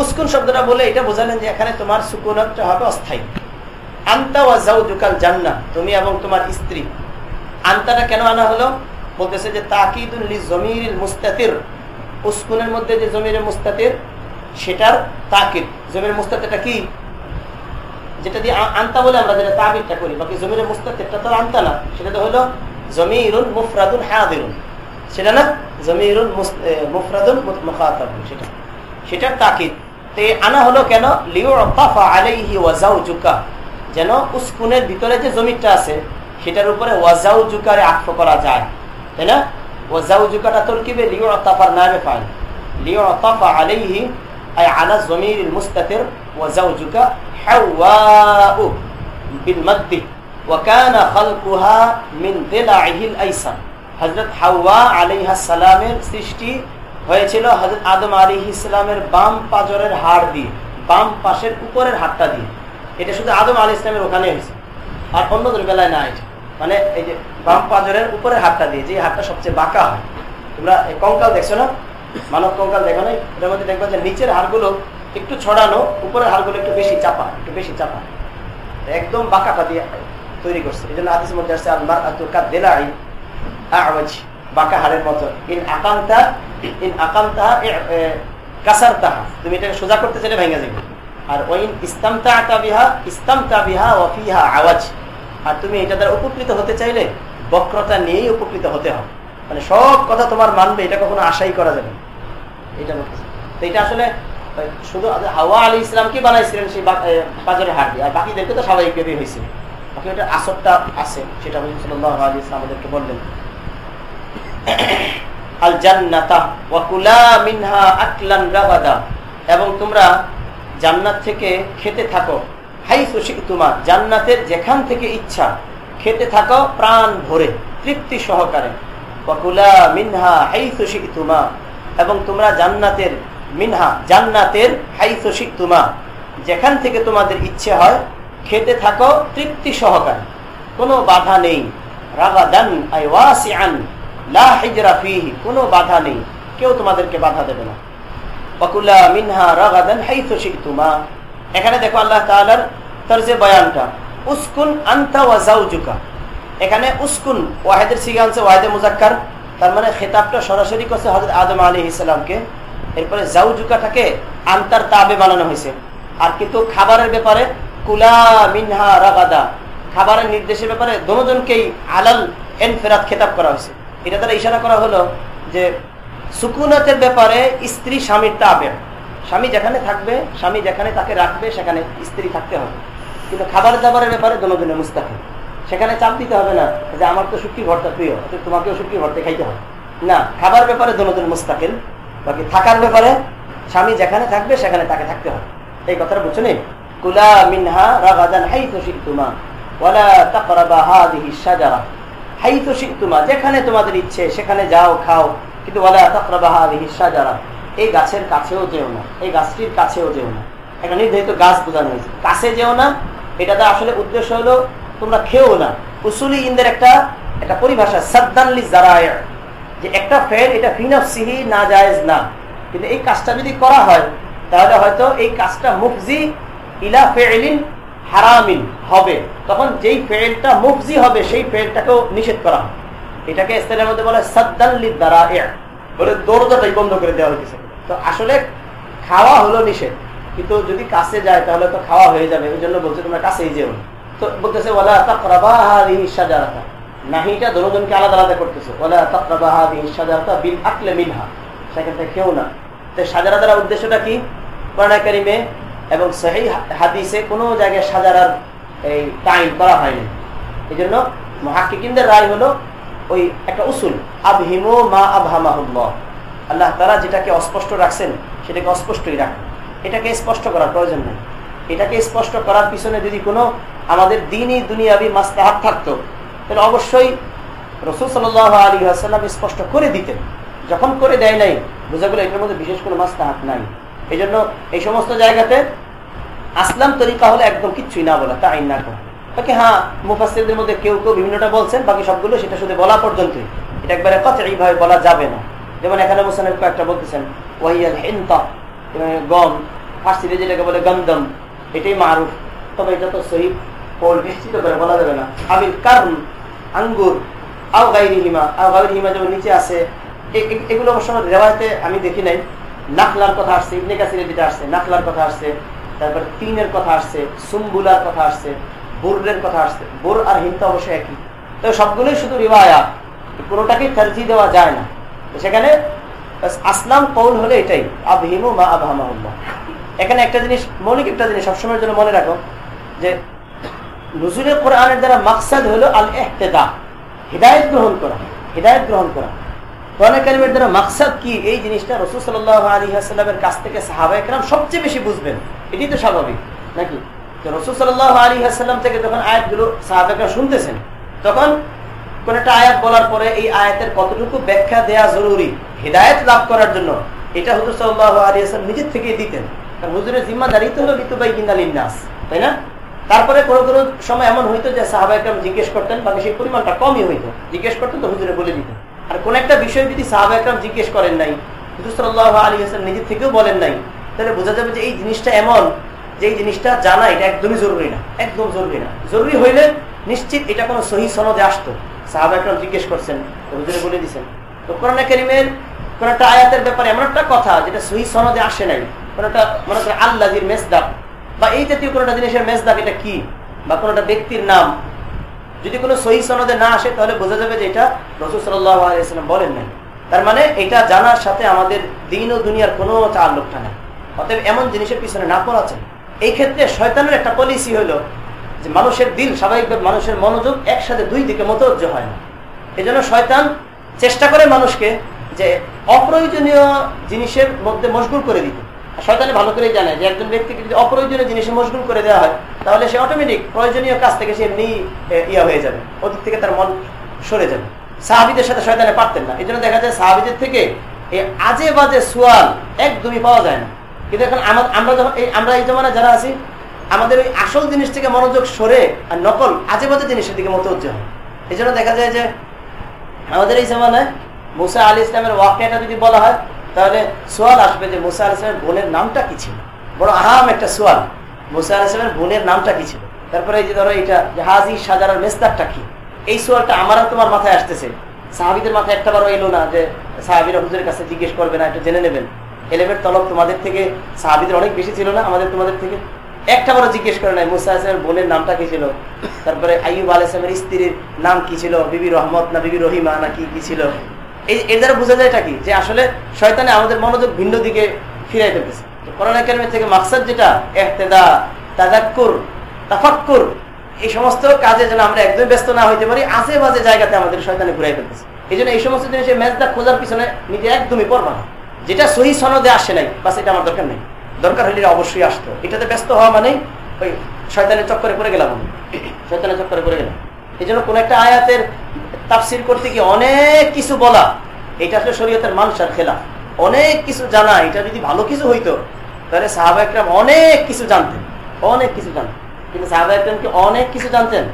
উস্কুন শব্দটা বলে এটা বোঝালেন যে এখানে তোমার সুকুনতটা হবে অস্থায়ী। আন্তা ওয়া জাউজুকাল জান্নাহ, তুমি এবং তোমার স্ত্রী। আন্তাটা কেন আনা হলো? বলতেছে যে তাকিদুল লি জমিরিল মুস্তাতির। উস্কুনের মধ্যে যে জমিরে মুস্তাতির, সেটার তাকিদ। জমির মুস্তাতিরটা কি? যেটা দিয়ে আনতা বলে আমরা যেটা তাবিদটা করি। বাকি জমিরে মুস্তাতিরটা তো আনতা না। সেটা তো হলো জমিরুল মুফরাদুল হাদিরুন। সেটা না? জমিরুল মুফরাদুল মু- মুখাতাবুন। সেটা। সেটার তাকিদ। তে আনা হলো কেন? লিউতাফা আলাইহি ওয়া জাওজুকা যেন উস্কুনের ভিতরে যে জমিটা আছে, সেটার উপরে ওয়াজাউজুকারে আক্ষ করা যায়। তাই না ওয়াজাউজুকাটা তরকিবে লিউতাফার নামে ফাইল লিউতাফা আলাইহি আই আলা জমিরিল মুস্তাতির ওয়াজাউজুকা হাওয়াউ বিল মাদ্দি وكان خلقها من ضلعه الايسر হযরত হাওয়া আলাইহা সালামের সৃষ্টি হয়েছিল হযরত আদম আলাইহিস সালামের বাম পাজরের হাড় দিয়ে বাম পাশের উপরের হাড়টা দিয়ে এটা শুধু আদম আলী ইসলামের ওখানে হয়েছে আর অন্যদের বেলায় না এটা মানে এই যে বাম পাজরের উপরে হাতটা দিয়ে, যে হাতটা সবচেয়ে বাঁকা হয়। তোমরা কঙ্কাল দেখছ না? মানব কঙ্কাল দেখো না এটার মধ্যে দেখবে যে নিচের হাড়গুলো একটু ছড়ানো, উপরের হাড়গুলো একটু বেশি চাপা, একটু বেশি চাপা। একদম বাঁকাটা দিয়ে তৈরি করছে। এই জন্য আদিস মধ্যে আসছে আলমার আতুকা দেলাই আওয়াজ বাঁকা হাড়ের মতো। ইন আকান্তা ইন আকান্তা কাসার তাহা তুমি এটাকে সোজা করতে চাইলে ভেঙে যাবে। আর ওইন ইস্তামতা বিহা ইস্তামতা বিহা ওয়াফিহা আওয়াজ আর তুমি এটা দ্বারা উপকৃত হতে চাইলে বক্রতা নিয়েই উপকৃত হতে হবে। মানে সব কথা তোমার মানবে, এটা কখনো আশাই করা যাবে এটা তো এটা আসলে শুধু হাওয়া আলী ইসলাম কি বানাইছিলেন সেই বাজারে দিয়ে? আর বাকিদেরকে তো স্বাভাবিকভাবেই হয়েছিল বাকি ওটা আসরটা আছে, সেটা আলী ইসলাম আমাদেরকে বললেন। আল মিনহা এবং তোমরা জান্নাত থেকে খেতে থাকো। হাই তোমা জান্নাতের যেখান থেকে ইচ্ছা, খেতে থাকো প্রাণ ভরে, তৃপ্তি সহকারে। ওয়াকুলা মিনহা হাই তোমা এবং তোমরা জান্নাতের মিনহা, জান্নাতের হাই তোমা যেখান থেকে তোমাদের ইচ্ছে হয়, খেতে থাকো তৃপ্তি সহকারে। কোনো বাধা নেই। রাগাদান আই ওয়াসিআন, লা হিজরা কোনো বাধা নেই। কেউ তোমাদেরকে বাধা দেবে না। ওয়াকুলা মিনহা রাগাদান হাইথু শিকতুমা এখানে দেখো আল্লাহ তাআলার তরজে বয়ানটা, উস্কুন আনতা এখানে উস্কুন ওয়াহেদের সিগা আনছে, ওয়াহিদে মুজাক্কার। তার মানে খেতাবটা সরাসরি করছে হযরত আদম আলাইহিস সালামকে। এরপরে জাওজুকাটাকে আন্তার তাবে বানানো হয়েছে। আর কিন্তু খাবারের ব্যাপারে, কুলা মিনহা রাগাদা। খাবারের নির্দেশের ব্যাপারে দোনোজনকেই আলাল এন ফেরাত খেতাব করা হয়েছে। এটা দ্বারা ইশারা করা হলো যে, সুকুনাতের ব্যাপারে স্ত্রী স্বামীর তাবে। স্বামী যেখানে থাকবে, স্বামী যেখানে তাকে রাখবে, সেখানে স্ত্রী থাকতে হবে। কিন্তু খাবার দাবারের ব্যাপারে দোনোজনে মুস্তাফি সেখানে চাপ দিতে হবে না যে আমার তো শুক্তি ভর্তা প্রিয় তোমাকেও শুক্তি ভর্তা খাইতে হবে। না, খাবার ব্যাপারে দোনোজন মুস্তাকিল বাকি থাকার ব্যাপারে স্বামী যেখানে থাকবে, সেখানে তাকে থাকতে হবে। এই কথাটা বুঝছ নেই কুলা মিনহা রাগাদান হাইতু শিকতুমা ওয়ালা তাকরাবা হাদিহি শাজারা। হাইতু শিকতুমা যেখানে তোমাদের ইচ্ছে, সেখানে যাও, খাও। কিন্তু ওয়ালা তাকরাবা হাদিহি শাজারা। এই গাছের কাছেও যেও না, এই গাছটির কাছেও যেও না। একটা নির্ধারিত গাছ বোঝানো হয়েছে, কাছে যেও না, এটাতে আসলে উদ্দেশ্য হলো তোমরা খেও না। উসুলি ইন্দের একটা একটা পরিভাষা সাদ্দানলি জারায়, যে একটা ফেল এটা ফিনফ সিহি না। জায়েজ না কিন্তু এই কাজটা যদি করা হয়, তাহলে হয়তো এই কাজটা মুফজি ইলা ফেলিন হারামিন হবে। তখন যেই ফেলটা মুফজি হবে, সেই ফেলটাকেও নিষেধ করা হয়। এটাকে ইস্তেলের মধ্যে বলে সাদ্দানলি দ্বারা বলে দৌড়টাই বন্ধ করে দেওয়া হয়েছে। তো আসলে খাওয়া হলো নিষেধ। কিন্তু যদি কাছে যায়, তাহলে তো খাওয়া হয়ে যাবে। ওই জন্য বলছে, তোমরা কাছেই যেও তো বলতেছে ওলা তাকরাবা হাদিহি সাজারাতা নাহিটা দনোজনকে আলাদা আলাদা করতেছে ওলা তাকরাবা হাদিহি সাজারাতা বিল আকলে মিনহা। সেখান থেকে কেউ না। তো সাজারা দ্বারা উদ্দেশ্যটা কি? কোরআন কারিমে এবং সেই হাদিসে কোনো জায়গায় সাজারার এই টাইম করা হয়নি। এই জন্য মহাকিকিনদের রায় হলো ওই একটা উসুল, আবহিমো মা আবহামাহুল্লাহ। আল্লাহ তারা যেটাকে অস্পষ্ট রাখছেন, সেটাকে অস্পষ্টই রাখ এটাকে স্পষ্ট করার প্রয়োজন নেই। এটাকে স্পষ্ট করার পিছনে যদি কোনো আমাদের দিনই দুনিয়াবি মাস্তাহাব থাকতো, তাহলে অবশ্যই রসুল সাল আলী আসাল্লাম স্পষ্ট করে দিতেন। যখন করে দেয় নাই, বোঝা গেল এটার মধ্যে বিশেষ কোনো মাস্তাহাব নাই। এই জন্য এই সমস্ত জায়গাতে আসলাম তরিকা হলে একদম কিচ্ছুই না বলা, তাই না করা বাকি হ্যাঁ মুফাসিরদের মধ্যে কেউ কেউ বিভিন্নটা বলছেন, বাকি সবগুলো সেটা শুধু বলা পর্যন্তই। এটা একবারে কথা এইভাবে বলা যাবে না। যেমন এখানে মুসানের কয়েকটা বলতেছেন ওয়াইয়াল হিনতা গম ফার্সিতে যেটাকে বলে গমদম, এটাই মারুফ। তবে এটা তো সহিব কোল নিশ্চিত করে বলা যাবে না। আবির কারণ আঙ্গুর, আও গাইরি হিমা আও গাইরি হিমা যেমন নিচে আছে এগুলো অবশ্য রেওয়ায়তে আমি দেখি নাই। নাকলার কথা আসছে, ইবনে কাসিরে যেটা আসছে, নাকলার কথা আসছে, তারপর তিনের কথা আসছে, সুম্বুলার কথা আসছে বোরের কথা আসছে, বোর আর হিমতা অবশ্যই একই। তবে সবগুলোই শুধু রিবায়া কোনোটাকেই তার্জি দেওয়া যায় না। সেখানে আসলাম কৌল হলে এটাই, আবহিমু মা আবহামাহুল্লাহ। এখানে একটা জিনিস, মৌলিক একটা জিনিস সবসময়ের জন্য মনে রাখো, যে নজরুলের কোরআনের দ্বারা মাকসাদ হলো আল এহতেদা হৃদায়ত গ্রহণ করা, হৃদায়ত গ্রহণ করা। দ্বারা মাকসাদ কি? এই জিনিসটা রসুল সাল্লাহ আলী কাছ থেকে সাহাবা একরাম সবচেয়ে বেশি বুঝবেন। এটি তো স্বাভাবিক, নাকি? রসুল সাল্লাহ আলী থেকে যখন আয়াতগুলো সাহাবাকরা শুনতেছেন, তখন কোন একটা আয়াত বলার পরে এই আয়াতের কতটুকু ব্যাখ্যা দেয়া জরুরি, হৃদায়ত লাভ করার জন্য, এটা হুজুর সাল্লাহ আলী নিজের থেকেই দিতেন। কারণ হুজুরের জিম্মাদারি তো হলো ঋতুবাই গিন্দালিনাস তাই না? তারপরে কোনো কোনো সময় এমন হইতো যে সাহাবাইকরাম জিজ্ঞেস করতেন বাকি সেই পরিমাণটা কমই হইতো, জিজ্ঞেস করতেন তো হুজুরে বলে দিতেন। আর কোন একটা বিষয় যদি সাহাবাইকরাম জিজ্ঞেস করেন নাই, হুজুর সাল্লাহ আলী হাসান নিজের থেকেও বলেন নাই, তাহলে বোঝা যাবে যে এই জিনিসটা এমন, যে এই জিনিসটা জানা, এটা একদমই জরুরি না, একদম জরুরি না। জরুরি হইলে নিশ্চিত এটা কোনো সহি সনদে আসতো। সাহাবাইকরাম জিজ্ঞেস করছেন হুজুরে বলে দিচ্ছেন তো কোরআন করিমের কোন একটা আয়াতের ব্যাপারে এমন একটা কথা যেটা সহি সনদে আসে নাই? কোন একটা মনে করেন আল্লাহির মেসদাক বা এই জাতীয় কোন একটা জিনিসের মেসদাক এটা কি? বা কোন একটা ব্যক্তির নাম? যদি কোনো সহি সনদে না আসে, তাহলে বোঝা যাবে যে এটা রসুল সাল্লাম বলেন নাই। তার মানে এটা জানার সাথে আমাদের দিন ও দুনিয়ার কোনো চার লোকটা নেই। অতএব এমন জিনিসের পিছনে না পড়া চাই এই ক্ষেত্রে শয়তানের একটা পলিসি হলো যে মানুষের দিল স্বাভাবিকভাবে মানুষের মনোযোগ একসাথে দুই দিকে মতজ্জ হয় না। এই জন্য শয়তান চেষ্টা করে মানুষকে যে অপ্রয়োজনীয় জিনিসের মধ্যে মশগুল করে দিতে। শয়তানে ভালো করেই জানে যে একজন ব্যক্তিকে যদি অপ্রয়োজনীয় জিনিসে মশগুল করে দেওয়া হয়, তাহলে সে অটোমেটিক প্রয়োজনীয় কাজ থেকে সে এমনি ইয়া হয়ে যাবে। ওদিক থেকে তার মন সরে যাবে। সাহাবিদের সাথে শয়তানে পারতেন না। এই জন্য দেখা যায় সাহাবিদের থেকে এই আজে বাজে সোয়াল একদমই পাওয়া যায় না। কিন্তু এখন আমরা যখন আমরা এই জমানা যারা আছি আমাদের ওই আসল জিনিস থেকে মনোযোগ সরে আর নকল আজে বাজে জিনিসের দিকে মতোজ্জ হয়। এই জন্য দেখা যায় যে আমাদের এই জমানায় মুসা আলী ইসলামের ওয়াকিয়াটা যদি বলা হয়, তাহলে সোয়াল আসবে যে মুসা আল ইসলামের বোনের নামটা কি ছিল? বড় আহাম একটা সোয়াল। মুসা আল ইসলামের বোনের নামটা কি ছিল? তারপরে এই যে ধরো এটা হাজি সাজারার মেস্তারটা কি? এই সোয়ালটা আমারও তোমার মাথায় আসতেছে। সাহাবিদের মাথায় একটা বারও এলো না যে সাহাবিরা হুজুরের কাছে জিজ্ঞেস করবে না, একটু জেনে নেবেন। এলেমের তলব তোমাদের থেকে, সাহাবিদের অনেক বেশি ছিল না, আমাদের তোমাদের থেকে। একটা বড় জিজ্ঞেস করে নাই, মুসা আসলামের বোনের নামটা কি ছিল? তারপরে আইব আল ইসলামের স্ত্রীর নাম কি ছিল? বিবি রহমত না বিবি রহিমা না কি কি ছিল? এই এর দ্বারা বোঝা যায় এটা কি? যে আসলে শয়তানে আমাদের মনোযোগ ভিন্ন দিকে ফিরাই ফেলতেছে। করোনা একাডেমি থেকে মাকসাদ যেটা, এহতেদা তাদাক্কুর তাফাক্কুর, এই সমস্ত কাজে যেন আমরা একদম ব্যস্ত না হইতে পারি, আজে বাজে জায়গাতে আমাদের শয়তানে ঘুরাই ফেলতেছে। এই জন্য এই সমস্ত জিনিসের ম্যাচটা খোঁজার পিছনে নিজে একদমই পড়বা না। যেটা সহি সনদে আসে নাই, বাস এটা আমার দরকার নেই। দরকার হলে অবশ্যই আসতো। এটাতে ব্যস্ত হওয়া মানে ওই শয়তানের চক্করে পড়ে গেলাম শয়তানের চক্করে পড়ে গেলাম। এই জন্য কোন একটা আয়াতের তাফসির করতে গিয়ে অনেক কিছু বলা, এটা আসলে শরীয়তের মানুষের খেলা অনেক কিছু জানা, এটা যদি ভালো কিছু হইতো, তাহলে সাহাবা একরাম অনেক কিছু জানতেন। অনেক কিছু জানতেন। কিন্তু সাহাবা একরামকে অনেক কিছু জানতেন।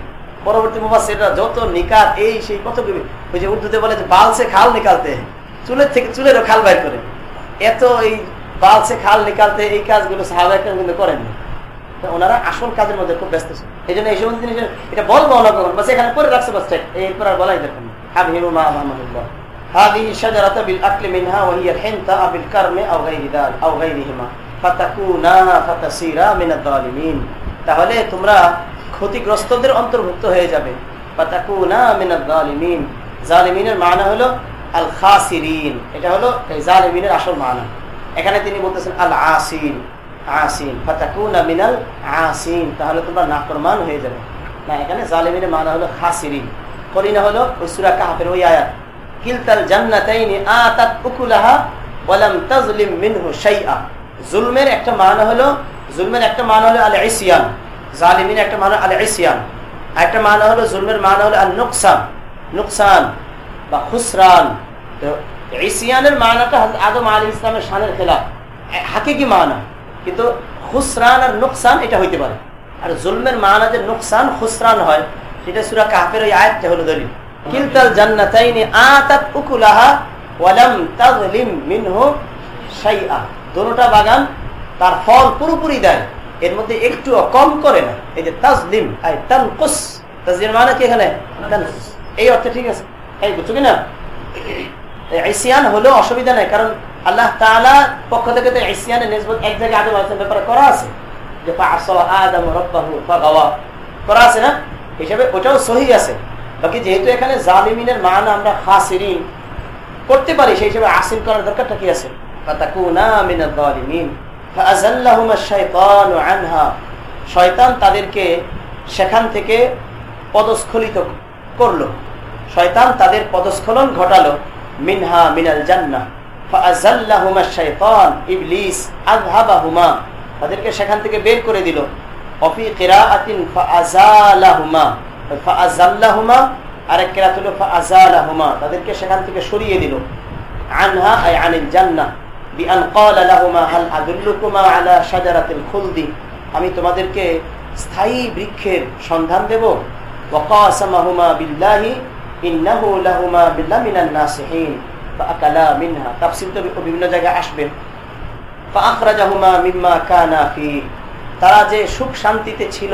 পরবর্তী মুফাসসিররা যত নিকাত এই সেই কত ওই যে উর্দুতে বলে যে বালসে খাল নিকালতে। চুলের থেকে চুলেরও খাল বাইর করে। এত এই বালসে খাল নিকালতে এই কাজগুলো সাহাবা একরাম কিন্তু করেননি তো ওনারা আসল কাজের মধ্যে খুব ব্যস্ত ছিল এই জন্য এই সমস্ত জিনিস এটা বলবো না কখন বাস এখানে পরে রাখছে বাস এরপর আর বলাই দেখুন হাবিবু মা মাহমুদুল্লাহ هذه الشجرة بالأكل منها وهي الحنطة بالكرم أو غير ذلك أو غيرهما فتكونا فتصيرا من الظالمين তাহলে তোমরা ক্ষতিগ্রস্তদের অন্তর্ভুক্ত হয়ে যাবে ফাতাকুনা মিন الظالمين জালিমিনের মানা হলো আল খাসিরিন এটা হলো এই জালিমিনের আসল মানা এখানে তিনি বলতেছেন, আল আসিন আসিন, ফাতাকুনা মিনাল আসিন। তাহলে তোমরা নাফরমান হয়ে যাবে। না, এখানে জালিমিনের মানা হলো খাসিরিন। করিনা হলো সূরা কাহফের ওই আয়াত। কিলতাল জান্নাতাইনি আতাত উকুলাহা ওয়ালাম তাজলিম মিনহু শাইআ। জুলমের একটা মানা হলো, জুলমের একটা মানা হলো আল ইসিয়ান। জালিমিনের একটা মানা আল ইসিয়ান। একটা মানা হলো, জুলমের মানা হলো আল নুকসান নুকসান বা খুসরান। ইসিয়ানের মানাটা আদম আলী ইসলামের শানের খেলাফ। হাকিকি মানা। কিন্তু খুসরান আর নুকসান এটা হইতে পারে। আর জুলমের মানা যে নুকসান, খুসরান হয়, সেটা সুরা কাফের ওই আয়াতটা হলো দলিল। কিলতাল জান্নাতাইনি আতাত উকুলাহা ওয়ালাম তাজলিম মিনহু শাইআ। দোনোটা বাগান তার ফল পুরোপুরি দেয়। এর মধ্যে একটু কম করে না। এই যে তাজলিম, আই তানকুস। তাজলিম মানে কি এখানে? এই অর্থে ঠিক আছে। এই বুঝছ কিনা? আইসিয়ান হলেও অসুবিধা নাই, কারণ আল্লাহ তাআলা পক্ষ থেকে তো আইসিয়ানের নিসবত এক জায়গায় আদম আলাইহিস ব্যাপারে করা আছে। যে আদম রাব্বাহু ফাগাওয়া। করা আছে না? হিসাবে ওটাও সহি আছে। বাকি যেহেতু এখানে জালিমিনের মান আমরা খাসিরিন করতে পারি, সেই হিসেবে আসিন করার দরকারটা কি আছে? শয়তান তাদেরকে সেখান থেকে পদস্খলিত করল। শয়তান তাদের পদস্খলন ঘটালো। মিনহা মিনাল ফাআযাল্লাহুমা আশ-শাইতান ইবলিস আযহাবাহুমা। তাদেরকে সেখান থেকে বের করে দিল। অফি কিরাআতিন ফাআযালাহুমা। ফাআযাল্লাহুমা, আরেক হলো ফাআযালাহুমা। তাদেরকে সেখান থেকে সরিয়ে দিল। আনহা, আই আনিল জান্নাহ। বিআন ক্বালা লাহুমা, হাল আদুল্লুকুমা আলা শাজারাতিল খুলদি। আমি তোমাদেরকে স্থায়ী বৃক্ষের সন্ধান দেব। ওয়াকাসামাহুমা বিল্লাহি ইন্নাহু লাহুমা নাসিহিন, ফাআকালা মিনহা। তাফসীর তো বিভিন্ন জায়গায় ফাআখরাজাহুমা মিম্মা কানা ফি। তারা যে সুখ শান্তিতে ছিল,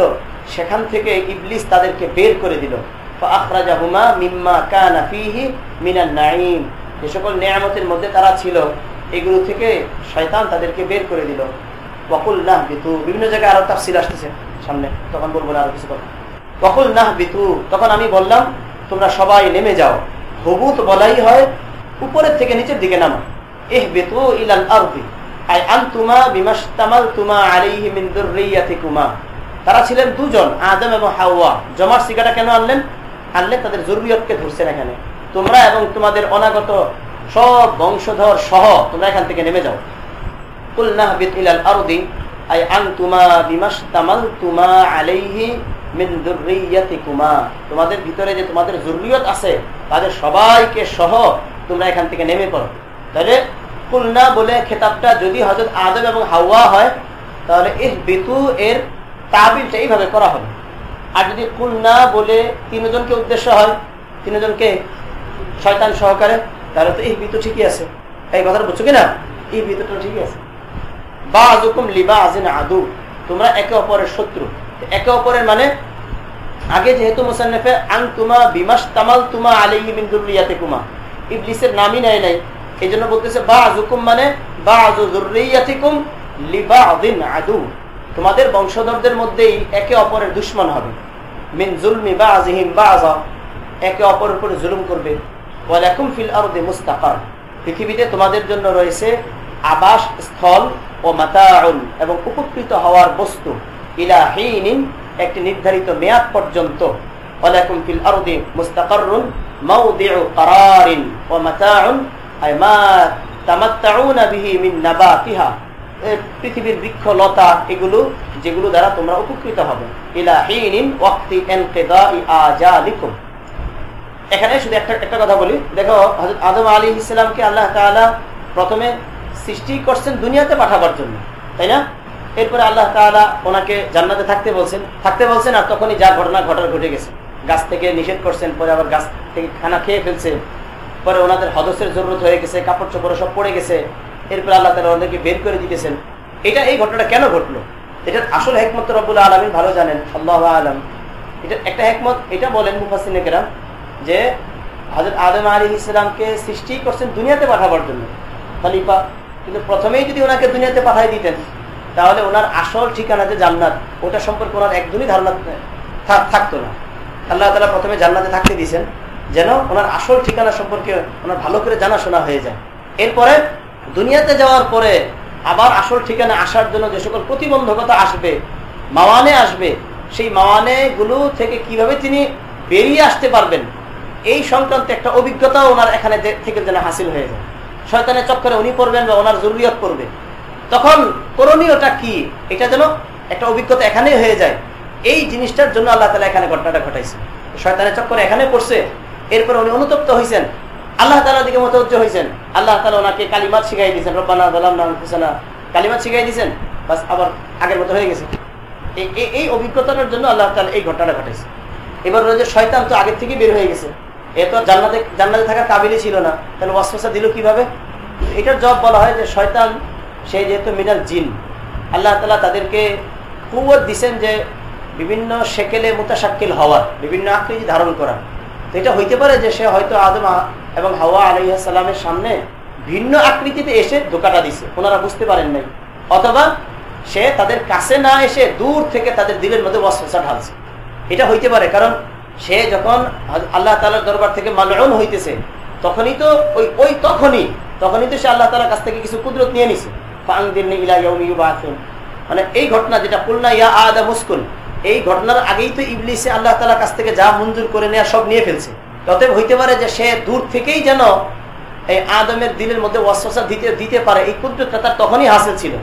সেখান থেকে ইবলিস তাদেরকে বের করে দিল। ফাআখরাজাহুমা মিম্মা কানা ফিহি মিনান নাঈম। যে সকল নিয়ামতের মধ্যে তারা ছিল, এগুলো থেকে শয়তান তাদেরকে বের করে দিল। বকুল নাহ বিতু বিভিন্ন জায়গায় আরও তাফসিল আসতেছে সামনে। তখন বলব না আরও কিছু কথা। ওয়াকুল নাহ বিতু তখন আমি বললাম তোমরা সবাই নেমে যাও। হবুত বলাই হয়, উপরের থেকে নিচের দিকে নামো। এহ বেতু ইলাল আলাইহি তারা ছিলেন দুজন, আদম এবং হাওয়া। জমার সিগাটা কেন আনলেন? আনলেন তাদের জরুরিয়তকে ধরছেন এখানে। তোমরা এবং তোমাদের অনাগত সব বংশধর সহ তোমরা এখান থেকে নেমে যাও। কুল নাহবিত ইলাল আরদি। আই আনতুমা বিমাশতামালতুমা আলাইহি মিন যুররিয়াতিকুমা তোমাদের ভিতরে যে তোমাদের জরুরিয়ত আছে, তাদের সবাইকে সহ তোমরা এখান থেকে নেমে পড়ো। তাহলে কুলনা বলে খেতাবটা যদি হজরত আদম এবং হাওয়া হয়, তাহলে এর বেতু এর তাবিলটা এইভাবে করা হবে। আর যদি কুলনা বলে তিনজনকে উদ্দেশ্য হয়, তিনজনকে শয়তান সহকারে, তাহলে তো এই বিতু ঠিকই আছে। এই কথাটা বুঝছ কিনা? এই বিতুটা ঠিকই আছে। বা আজুকুম লিবা আজিন আদু। তোমরা একে অপরের শত্রু। একে অপরের মানে আগে যেহেতু মুসান্নফে আং তুমা বিমাস তামাল তুমা কুমা ইবলিসের নামই নাই। এই জন্য বলতেছে বা আজুকুম মানে বা লিবা আদিন আদু। তোমাদের বংশধরদের মধ্যেই একে অপরের দুশ্মন হবে। মিন জুলমি বা বা আজা একে অপরের উপরে জুলুম করবে। ওয়ালাকুম ফিল আরদে মুস্তাকার। পৃথিবীতে তোমাদের জন্য রয়েছে আবাস স্থল ও মাতাউন এবং উপকৃত হওয়ার বস্তু। ইলা একটি নির্ধারিত মেয়াদ পর্যন্ত। ওয়ালাকুম ফিল আরদে মুস্তাকারুন মাউদিউ কারারিন ও মাতাউন আই মা তামাত্তাউনা বিহি মিন নাবাতিহা। পৃথিবীর বৃক্ষ লতা এগুলো, যেগুলো দ্বারা তোমরা উপকৃত হবে। ইলা হিনিন, ওয়াক্তি ইনকিদাই আজালিকুম। এখানে শুধু একটা একটা কথা বলি। দেখো, হযরত আদম আলী ইসলামকে আল্লাহ তাআলা প্রথমে সৃষ্টি করছেন দুনিয়াতে পাঠাবার জন্য, তাই না? এরপরে আল্লাহ তাআলা ওনাকে জান্নাতে থাকতে বলছেন। থাকতে বলছেন আর তখনই যা ঘটনা ঘটার ঘটে গেছে। গাছ থেকে নিষেধ করছেন, পরে আবার গাছ থেকে খানা খেয়ে ফেলছে। পরে ওনাদের হদসের জরুরত হয়ে গেছে, কাপড় চোপড় সব পড়ে গেছে। এরপরে আল্লাহ তালা ওনাদেরকে বের করে দিতেছেন। এটা এই ঘটনাটা কেন ঘটলো? এটার আসল হেকমত রব্বুল আলমিন ভালো জানেন, আল্লাহ আলম। এটা একটা হেকমত, এটা বলেন মুফাসিনেকেরাম যে হজরত আদম আলী ইসলামকে সৃষ্টি করছেন দুনিয়াতে পাঠাবার জন্য। খলিফা কিন্তু প্রথমেই যদি ওনাকে দুনিয়াতে পাঠাই দিতেন তাহলে ওনার আসল ঠিকানা যে জান্নাত, ওটা সম্পর্কে ওনার একদমই ধারণা থাকতো না। আল্লাহ তালা প্রথমে জান্নাতে থাকতে দিয়েছেন, যেন ওনার আসল ঠিকানা সম্পর্কে ওনার ভালো করে জানাশোনা হয়ে যায়। এরপরে দুনিয়াতে যাওয়ার পরে আবার আসল ঠিকানা আসার জন্য যে সকল প্রতিবন্ধকতা আসবে, মাওয়ানে আসবে, সেই মাওয়ানে গুলো থেকে কীভাবে তিনি বেরিয়ে আসতে পারবেন, এই সংক্রান্ত একটা অভিজ্ঞতা ওনার এখানে থেকে যেন হাসিল হয়ে যায়। শয়তানের চক্করে উনি পড়বেন বা ওনার জরুরিয়ত পড়বে। তখন করণীয়টা কি? এটা যেন একটা অভিজ্ঞতা এখানেই হয়ে যায়। এই জিনিসটার জন্য আল্লাহ তালা এখানে ঘটনাটা ঘটাইছে। শয়তানের চক্করে এখানে পড়ছে। এরপর উনি অনুতপ্ত হয়েছেন আল্লাহ তালার দিকে মতজ্জ হয়েছেন আল্লাহ তালা ওনাকে কালিমাত শিখাই দিয়েছেন, রব্বানা নাম হুসানা কালিমাত শিখাই দিয়েছেন। বাস আবার আগের মতো হয়ে গেছে। এই অভিজ্ঞতাটার জন্য আল্লাহ তালা এই ঘটনাটা ঘটাইছে। এবার যে শয়তান তো আগের থেকে বের হয়ে গেছে। এ তো জান্নাতে জান্নাতে থাকার কাবিলই ছিল না। তাহলে ওয়াসফাসা দিল কীভাবে? এটার জব বলা হয় যে শয়তান সে যেহেতু মিনাল জিন, আল্লাহ তালা তাদেরকে কুয়ত দিছেন যে বিভিন্ন সেকেলে মোতাসাক্কিল হওয়ার বিভিন্ন আকৃতি ধারণ করা। তো এটা হইতে পারে যে সে হয়তো আদমা এবং হাওয়া আলহিহাসাল্লামের সামনে ভিন্ন আকৃতিতে এসে ধোকাটা দিছে। ওনারা বুঝতে পারেন নাই। অথবা সে তাদের কাছে না এসে দূর থেকে তাদের দিলের মধ্যে ওয়াসফাসা ঢালছে। এটা হইতে পারে, কারণ সে যখন আল্লাহ তালার দরবার থেকে মালন হইতেছে, তখনই তো ওই ওই তখনই তখনই তো সে আল্লাহ তালার কাছ থেকে কিছু কুদরত নিয়ে নিছে। মানে এই ঘটনা যেটা ইয়া আদা এই ঘটনার আগেই তো ইবলিসে আল্লাহ তালার কাছ থেকে যা মঞ্জুর করে নেওয়া সব নিয়ে ফেলছে। হইতে পারে যে সে দূর থেকেই যেন এই আদমের দিলের মধ্যে দিতে দিতে পারে, এই কুদরতটা তার তখনই হাসিল ছিল।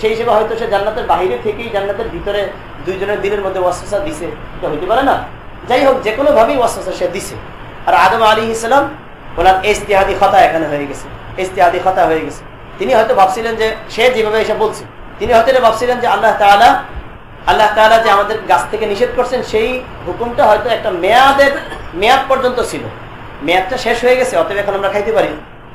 সেই হিসেবে হয়তো সে জান্নাতের বাহিরে থেকেই জান্নাতের ভিতরে দুইজনের দিলের মধ্যে ওয়াসা দিছে। এটা হইতে পারে না। যাই হোক, যে কোনো ভাবেই ওয়াসা সে দিছে। আর আদম আলী ইসলাম ওনার ইস্তেহাদি খতা এখানে হয়ে গেছে। ইস্তেহাদি খতা হয়ে গেছে। তিনি হয়তো ভাবছিলেন যে সে যেভাবে এসে বলছে। তিনি হয়তো এটা ভাবছিলেন যে আল্লাহ তালা আল্লাহ তালা যে আমাদের গাছ থেকে নিষেধ করছেন, সেই হুকুমটা হয়তো একটা মেয়াদের, মেয়াদ পর্যন্ত ছিল। মেয়াদটা শেষ হয়ে গেছে, অতএব এখন আমরা খাইতে পারি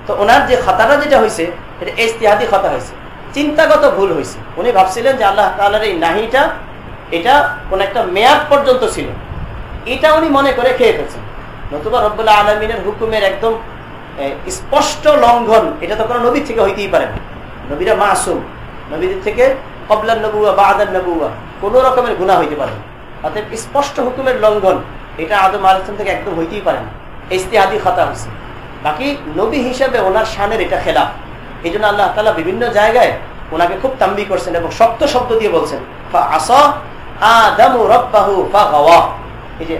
তো ওনার যে খতাটা যেটা হয়েছে এটা ইস্তেহাদি খতা হয়েছে চিন্তাগত ভুল হয়েছে উনি ভাবছিলেন যে আল্লাহ তালার এই নাহিটা, এটা কোন একটা মেয়াদ পর্যন্ত ছিল। এটা উনি মনে করে খেয়ে ফেলছেন। নতুবা রব্বুল্লাহ আলমিনের হুকুমের একদম স্পষ্ট লঙ্ঘন, এটা তো কোনো নবী থেকে হইতেই পারে না। নবীরা মাসুম। নবীদের থেকে কবলার নবুয়া বা আদার নবুয়া কোন রকমের গুণা হইতে পারে অর্থাৎ স্পষ্ট হুকুমের লঙ্ঘন, এটা আদম আলোচন থেকে একদম হইতেই পারে না। ইস্তেহাদি খাতা হয়েছে বাকি নবী হিসেবে ওনার শানের এটা খেলাফ। এই জন্য আল্লাহ তালা বিভিন্ন জায়গায় ওনাকে খুব তাম্বি করছেন এবং শক্ত শব্দ দিয়ে বলছেন এই যে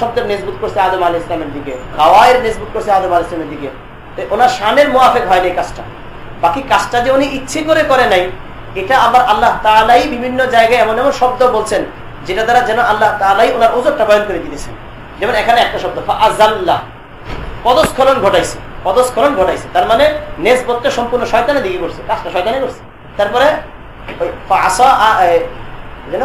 শব্দের নেজবুত করছে আদম আল ইসলামের দিকে গাওয়ায়ের নেজবুত করছে আদম আল ইসলামের দিকে ওনার মোয়াফেক হয়নি কাজটা। বাকি কাজটা যে উনি ইচ্ছে করে করে নাই, এটা আবার আল্লাহ তালাই বিভিন্ন জায়গায় এমন এমন শব্দ বলছেন, যেটা দ্বারা যেন আল্লাহ তালাই ওনার বয়ন করে দিয়েছেন। যেমন এখানে একটা শব্দ আজাল্লাহ পদস্খলন ঘটাইছে পদস্খলন ঘটাইছে। তার মানে নেসবতটা সম্পূর্ণ শয়তানের দিকে করছে, কাজটা শয়তানে করছে। তারপরে যেন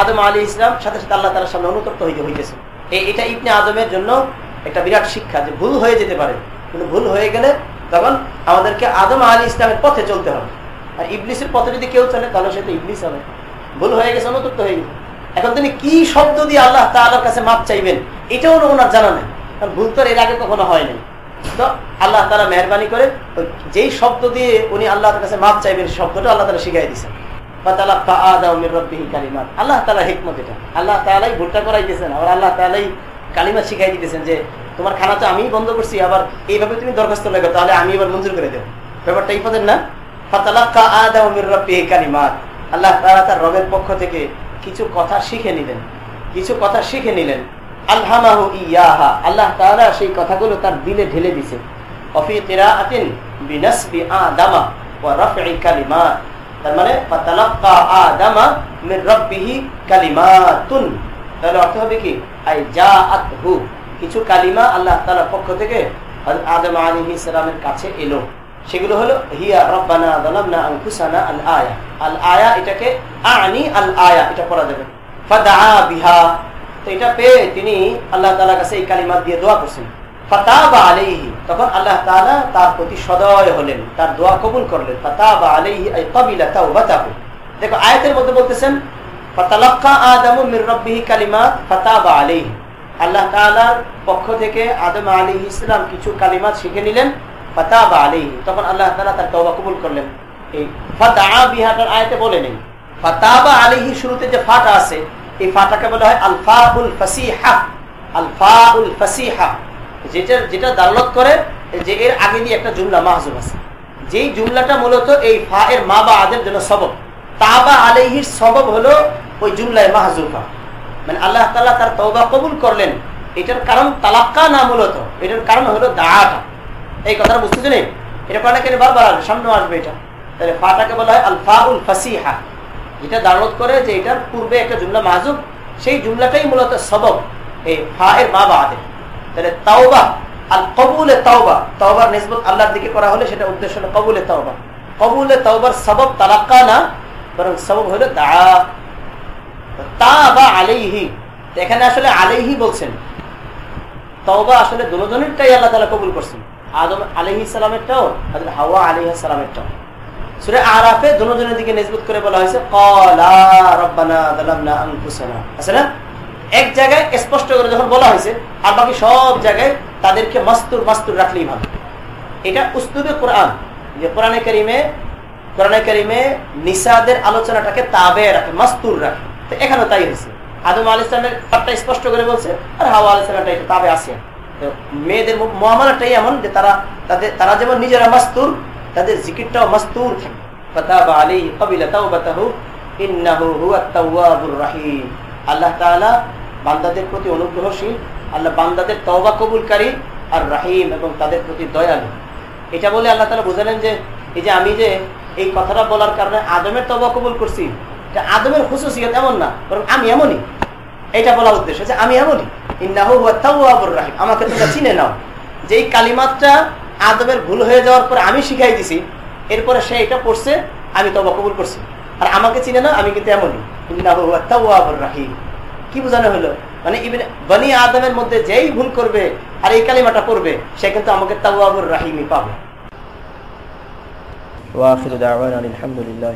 আদম আলী ইসলাম, সাথে সাথে আল্লাহ তালার সামনে অনুতপ্ত হইতে হইতেছে। এটা ইবনে আদমের জন্য একটা বিরাট শিক্ষা যে ভুল হয়ে যেতে পারে। কিন্তু ভুল হয়ে গেলে তখন আমাদেরকে আদম আলী ইসলামের পথে চলতে হবে। আর ইবলিসের পথে যদি কেউ চলে, তাহলে সে তো ইবলিস হবে। ভুল হয়ে গেছে, অনুতপ্ত হয়ে গেছে। এখন তিনি কি শব্দ দিয়ে আল্লাহ তালার কাছে মাপ চাইবেন, এটাও ওনার জানা নেই। কারণ ভুল তো এর আগে কখনো হয়নি তো আল্লাহ তারা মেহরবানি করে যেই শব্দ দিয়ে উনি আল্লাহর কাছে মাপ চাইবেন শব্দটা আল্লাহ তালা শিখাই দিচ্ছেন আল্লাহ তালা হিকমত এটা। আল্লাহ তালাই আবার আল্লাহ তালাই কালিমা শিখাই দিতেছেন যে, তোমার খানা তো আমি বন্ধ করছি, আবার এইভাবে তুমি দরখাস্ত লেখো, তাহলে আমি এবার মঞ্জুর করে দেবো। ব্যাপারটা এই পদের না আল্লাহ তার রবের পক্ষ থেকে কিছু কথা শিখে নিলেন। কিছু কথা শিখে নিলেন। আলহামাহু ইয়াহা। আল্লাহ তাআলা সেই কথাগুলো তার দিলে ঢেলে দিছে। অফি কিরাআতিন বিনাসবি আদামা ওয়া রাফ'i কালিমাত। তার মানে তাহলে অর্থ হবে কি? কিছু কালিমা আল্লাহ পক্ষ থেকে আদম কাছে এলো। সেগুলো হলো, হিয়া রব্বানা আল আয়া। আল আয়া এটাকে, আনি আল আয়া, এটা পড়া যাবে। ফাদআ বিহা। তো এটা পেয়ে তিনি আল্লাহ তাআলার কাছে এই কালিমা দিয়ে দোয়া করছেন। ফাতাবা আলাইহি। তখন আল্লাহ তাআলা তার প্রতি সদয় হলেন, তার দোয়া কবুল করলেন। ফাতাবা তাওবাতাহু। দেখো, আয়াতের মধ্যে বলতেছেন, ফাতালাক্কা আদামু মির রাব্বিহি আলাইহি। আল্লাহ তাআলার পক্ষ থেকে আদম আলাইহিস সালাম কিছু কালিমাত শিখে নিলেন, ফাতাবা আলাইহি। তখন আল্লাহ তাআলা তার তওবা কবুল করলেন। এই ফাদআ বিহাটার আয়াতে বলে নেই। ফাতাবা আলাইহি শুরুতে যে ফাটা আছে, এই ফাটাকে বলা হয় আলফাউল ফাসিহা। আলফাউল ফাসিহা। যেটা যেটা দালালত করে, যে এর আগে দিয়ে একটা জুমলা মাহজুব আছে। যেই জুমলাটা মূলত এই ফা এর মা বা আদের জন্য সবব। তাবা আলাইহির সবব হলো ওই জুমলায় মাহজুফা মানে আল্লাহ তালা তার তওবা কবুল করলেন। এটার কারণ তালাক্কা না মূলত, এটার কারণ হলো দাআটা। এই কথাটা বুঝতেছেন এটা কোরআনে কেন বারবার আসবে? সামনে আসবে এটা। তাহলে ফাটাকে বলা হয় আলফা আলফাউল ফাসিহা। এটা দারত করে যে এটার পূর্বে একটা জুমলা মাহজুব, সেই জুমলাটাই মূলত সবব এই ফা এর মা বা আদের তাহলে তাওবা আল কবুলে তাওবা, তাওবার নিসবত আল্লাহর দিকে করা হলে সেটা উদ্দেশ্য হলো কবুলে তাওবা। কবুলে তাওবার সবব তালাক্কা না বরং সবব হলো দা। তা বা আলাইহি এখানে আসলে আলাইহি বলছেন। তওবা আসলে দুজনেরটাই আল্লাহ তাআলা কবুল করছেন। আদম আলাইহি সালামেরটাও হযরত হাওয়া আলাইহি সালামেরটাও। সূরা আরাফে দুজনের দিকে নিসবত করে বলা হয়েছে, ক্বালা রাব্বানা যালামনা আনফুসানা। আছে না? এক জায়গায় স্পষ্ট করে যখন বলা হয়েছে, আর বাকি সব জায়গায় তাদেরকে মাস্তুর মাস্তুর রাখলেই ভালো। এটা উস্তুবে কোরআন, যে কোরআনে কারিমে কোরআনে কারিমে নিসাদের আলোচনাটাকে তাবে রাখে, মাস্তুর রাখে। তো এখানেও তাই হয়েছে। আদম আল ইসলামের পাটটা স্পষ্ট করে বলছে, আর হাওয়া আল ইসলামটা এটা তাবে আসে মেয়েদের মহামালাটাই এমন যে তারা, তাদের, তারা যেমন নিজেরা মাস্তুর, তাদের জিকিরটাও মাস্তুর থাকে। আল্লাহ বান্দাদের প্রতি অনুগ্রহশীল, আল্লাহ বান্দাদের তওবা কবুলকারী আর রাহিম এবং তাদের প্রতি দয়ালু। এটা বলে আল্লাহ তাআলা বুঝালেন যে, এই যে আমি যে এই কথাটা বলার কারণে আদমের তওবা কবুল করছি, এটা আদমের খুশুসিয়ত এমন না, বরং আমি এমনই। এটা বলা উদ্দেশ্য যে আমি এমনই। ইন্নাহু রাহিম, আমাকে তোমরা চিনে নাও। যে এই কালিমাতটা আদমের ভুল হয়ে যাওয়ার পরে আমি শিখাই দিছি, এরপরে সে এটা পড়ছে, আমি তবা কবুল করছি। আর আমাকে চিনে না আমি কিন্তু এমনই। রাহিম। কি বোঝানো হলো? মানে বনি আদমের মধ্যে যেই ভুল করবে আর এই কালিমাটা পড়বে, সে কিন্তু আমাকে তাওয়াবুর রাহিমি পাবে। আলহামদুলিল্লাহ